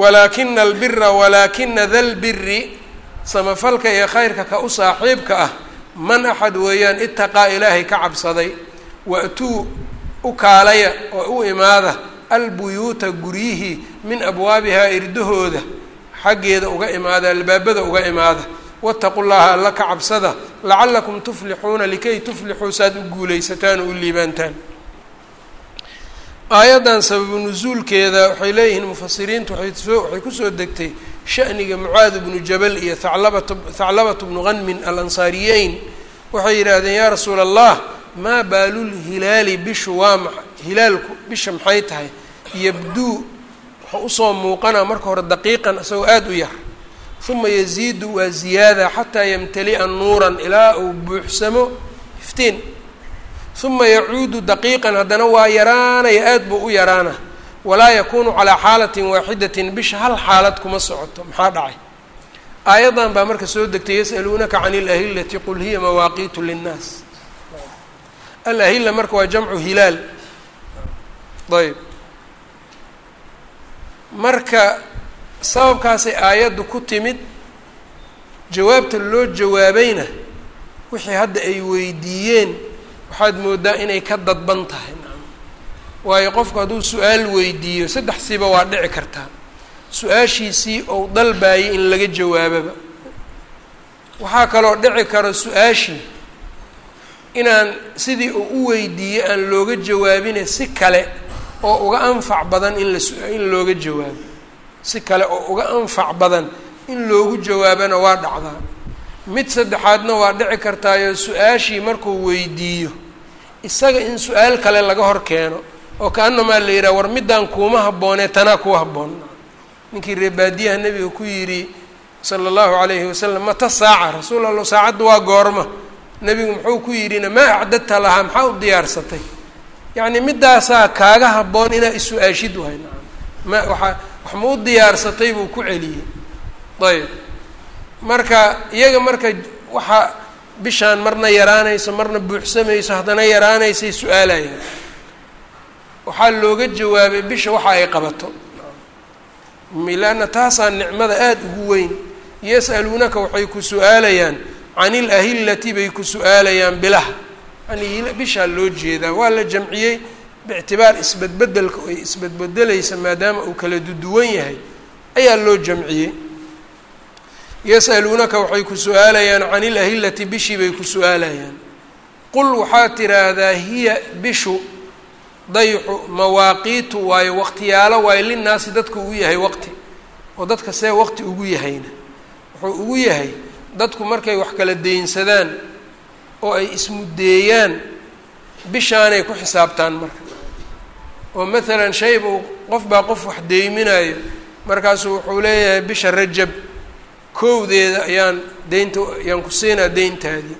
Walaakina albira walaakina da lbiri samafalka iyo khayrka ka u saaxiibka ah man axad weeyaan itaqaa ilaahay ka cabsaday waatuu u kaalaya oo u imaada albuyuuta guryihii min abwaabihaa irdahooda xaggeeda uga imaada albaabada uga imaada waataqu llaha alla ka cabsada lacalakum tuflixuuna likay tuflixuu saad u guulaysataan oo u liibaantaan. Aayaddan sababu nusuulkeeda waxay leeyihiin mufasiriintu waay soo waxay ku soo degtay sha'niga mucaad bnu jabal iyo haclabatu thaclabatu bnu hanmin alansaariyeyn. Waxay yidhaahdeen yaa rasuula allah maa baalulhilaali bishu waa ma hilaalku bisha maxay tahay? Yabduu wuxuu u soo muuqanaa marka hore daqiiqan isagoo aada u yar uma yaziidu waa ziyaada xataa yamtali'a nuuran ilaa uu buuxsamo iftiin uma yacuudu daqiiqan haddana waa yaraanaya aad buu u yaraana walaa yakunu calaa xaalatin waaxidatin bisha hal xaalad kuma socoto maxaa dhacay aayaddan baa marka soo degtay yas'aluunaka can ilahillati qul hiya mawaaqiitu linnaas alahilla marka waa jamcu hilaal ayb marka sababkaasay aayaddu ku timid jawaabta loo jawaabayna wixii hadda ay weydiiyeen waxaad moodaa inay ka dadban tahay. Waayo qofku hadduu su'aal weydiiyo saddex siba waa dhici kartaa. Su'aashiisii ou dalbaayay in laga jawaababa. Waxaa kaloo dhici karo su'aashii inaan sidii uu u weydiiyey aan looga jawaabine si kale oo uga anfac badan in lain looga jawaabo si kale oo uga anfac badan in loogu jawaabana waa dhacdaa. Mid saddexaadna waa dhici kartaayo su'aashii markuu weydiiyo. Isaga in su'aal kale laga hor keeno oo ka-anamaa la yidhaha war middaan kuuma habboonee tanaa kuwa habboon. Ninkii reebaadiyaha nebiga ku yidhi sala allahu calayhi wasalam mata saaca rasuul allah saacaddu waa goorma. Nebigu muxuu ku yidhina maa acdadta lahaa maxaa u diyaarsatay? Yacni middaasaa kaaga habboon inaa is-su-aashid wahay. Ma waaa wax ma u diyaarsatay buu ku celiyey. Ayb marka iyaga marka waxaa bishaan marna yaraanayso marna buuxsamayso haddana yaraanaysay su'aalayaan waxaa looga jawaabay bisha waxa ay qabato. Leanna taasaa nicmada aada ugu weyn. Yas'aluunaka waxay ku su'aalayaan can ilahillati bay ku su'aalayaan bilaha. Yani bishaa loo jeedaa. Waa la jamciyey biictibaar isbedbedelka ay isbedbedelaysa maadaama uu kala duduwan yahay ayaa loo jamciyey. yas'aluunaka waxay ku su'aalayaan can ilahillati bishii bay ku su'aalayaan qul waxaad tiraahdaa hiya bishu dayxu mawaaqiitu waayo waqtiyaalo waayo linnaasi dadku ugu yahay waqti oo dadka see waqti ugu yahayna wuxuu ugu yahay dadku markay wax kala deynsadaan oo ay ismuddeeyaan bishaanay ku xisaabtaan marka oo maalan shay buu qof baa qof wax deyminayo markaasuu wuxuu leeyahay bisha rajab kowdeeda ayaan deynta ayaan ku siinaa deyntaadii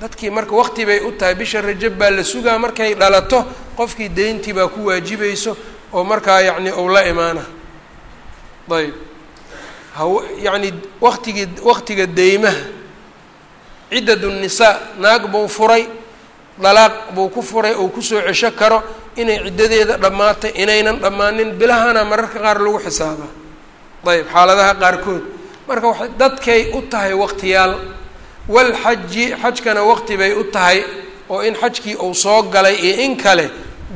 dadkii marka waqti bay u tahay bisha rajab baa la sugaa markay dhalato qofkii deyntii baa ku waajibayso oo markaa yacni ou la imaana. Ayb haw yacni waqtigii waqtiga deymaha ciddadu nisaa naag buu furay dalaaq buu ku furay ou ku soo cesho karo inay ciddadeeda dhammaatay inaynan dhammaanin bilahana mararka qaar lagu xisaabaa ayb xaaladaha qaarkood. Marka waxay dadkay u tahay waqtiyaal walxaji xajkana waqti bay u tahay oo in xajkii uu soo galay iyo in kale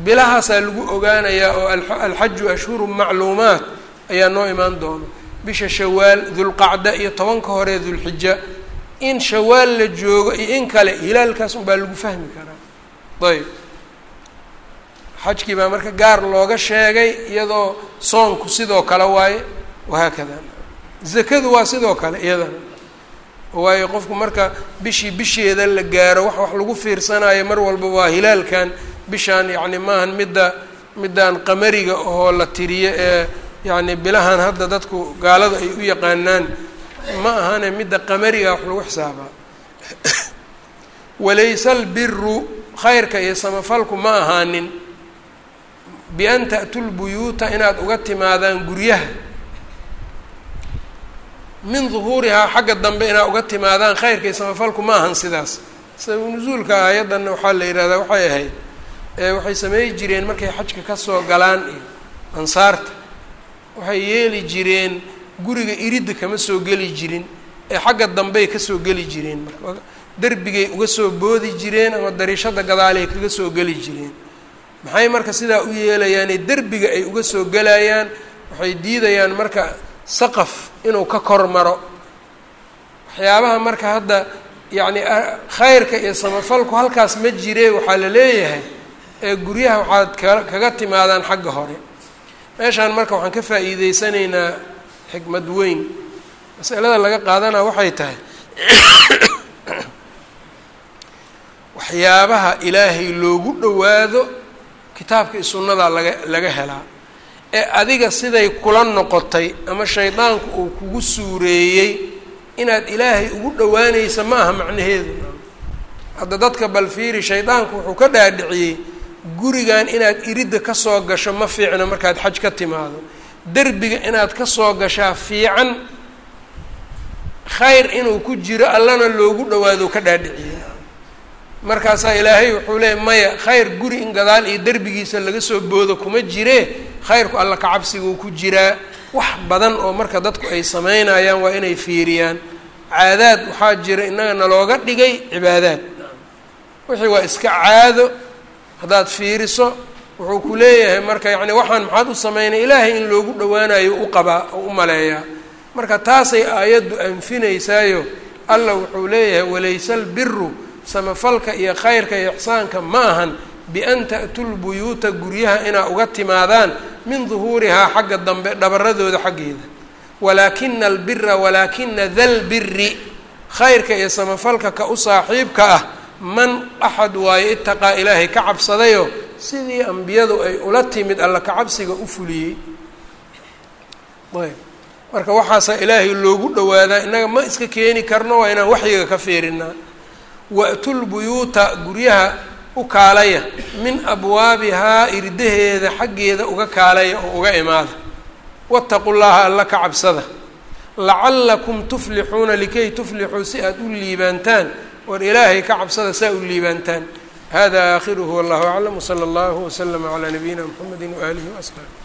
bilahaasaa lagu ogaanayaa oo alxaju ashhuru macluumaat ayaa noo imaan doona. Bisha shawaal dulqacda iyo tobanka hore dulxija in shawaal la joogo iyo in kale hilaalkaas unbaa lagu fahmi karaa. Ayb xajkii baa marka gaar looga sheegay iyadoo soonku sidoo kale waaye wahaakada zakadu waa sidoo kale iyadana waayo qofku marka bishii bisheeda la gaaro wax wax lagu fiirsanayo mar walba waa hilaalkan. Bishaan yacni maahan midda middaan qamariga oo la tiriyo ee yacni bilahan hadda dadku gaalada ay u yaqaanaan ma ahane midda qamariga wax lagu xisaabaa. [COUGHS] Walaysa albiru khayrka iyo samafalku ma ahaanin bian ta'tu lbuyuuta inaad uga timaadaan guryaha. Min duhuurihaa xagga dambe inaad uga timaadaan khayrka iyo samafalku ma ahan sidaas. Sabab nusuulka aayaddanna waxaa la yidhahdaa waxay ahayd waxay sameey jireen markay xajka ka soo galaan iyo ansaarta. Waxay yeeli jireen guriga iridda kama soo geli jirin ee xagga dambey ka soo geli jireen marka. Derbigay uga soo boodi jireen ama dariishada gadaalay kaga soo geli jireen maxay marka sidaa u yeelayaane derbiga ay uga soo gelayaan waxay diidayaan marka saqaf inuu ka kor maro. Waxyaabaha marka hadda yacni khayrka iyo samafalku halkaas ma jire waxaa la leeyahay ee guryaha waxaad ka kaga timaadaan xagga hore. Meeshaan marka waxaan ka faa'iideysanaynaa xikmad weyn. Masalada laga qaadanaa waxay tahay [COUGHS] waxyaabaha ilaahay loogu dhowaado kitaabka iyo sunnadaa laga laga helaa. Ee adiga siday kula noqotay ama shaydaanku uu kugu suureeyey inaad ilaahay ugu dhowaanaysa ma aha macnaheedu. Hadda dadka bal fiiri shaydaanku wuxuu ka dhaadhiciyey gurigan inaad iridda ka soo gasho ma fiicno markaad xaj ka timaado. Derbiga inaad ka soo gashaa fiican khayr inuu ku jiro allana loogu dhawaado ka dhaadhiciyey markaasaa ilaahay wuxuu leeyay maya khayr guri in gadaal iyo derbigiisa laga soo boodo kuma jiree khayrku alla kacabsiguu ku jiraa. Wax badan oo marka dadku ay sameynayaan waa inay fiiriyaan. Caadaad waxaa jira innaga nalooga dhigay cibaadaad. Wixii waa iska caado. Haddaad fiiriso wuxuu ku leeyahay marka yacni waxaan maxaad u sameynay ilaahay in loogu dhowaanayo u qabaa oo u maleeyaa. Marka taasay aayaddu anfinaysaayo alla wuxuu leeyahay walaysa albiru samafalka iyo khayrka iyo ixsaanka ma ahan bian ta'tu lbuyuuta guryaha inaa uga timaadaan min duhuurihaa xagga dambe dhabaradooda xaggeeda. Walaakina albira walaakina dalbiri khayrka iyo samafalka ka u saaxiibka ah man axad waayo itaqaa ilaahay ka cabsadayo sidii ambiyadu ay ula timid alla kacabsiga u fuliyey. Ayb. Marka waxaasaa ilaahay loogu dhowaadaa innaga ma iska keeni karno waa inaan waxyiga ka fiirinaa wa-tulbuyuuta guryaha u kaalaya min abwaabihaa irdaheeda xaggeeda uga kaalaya oo uga imaada. Waataqu llaha alla ka cabsada. Lacallakum tuflixuuna likay tuflixuu si aada u liibaantaan. War ilaahay ka cabsada saa u liibaantaan. Hada aakhiruhu wallahu aclam. Wsala allahu waslama calaa nabiyina mxamedi waaalihi waasxaabi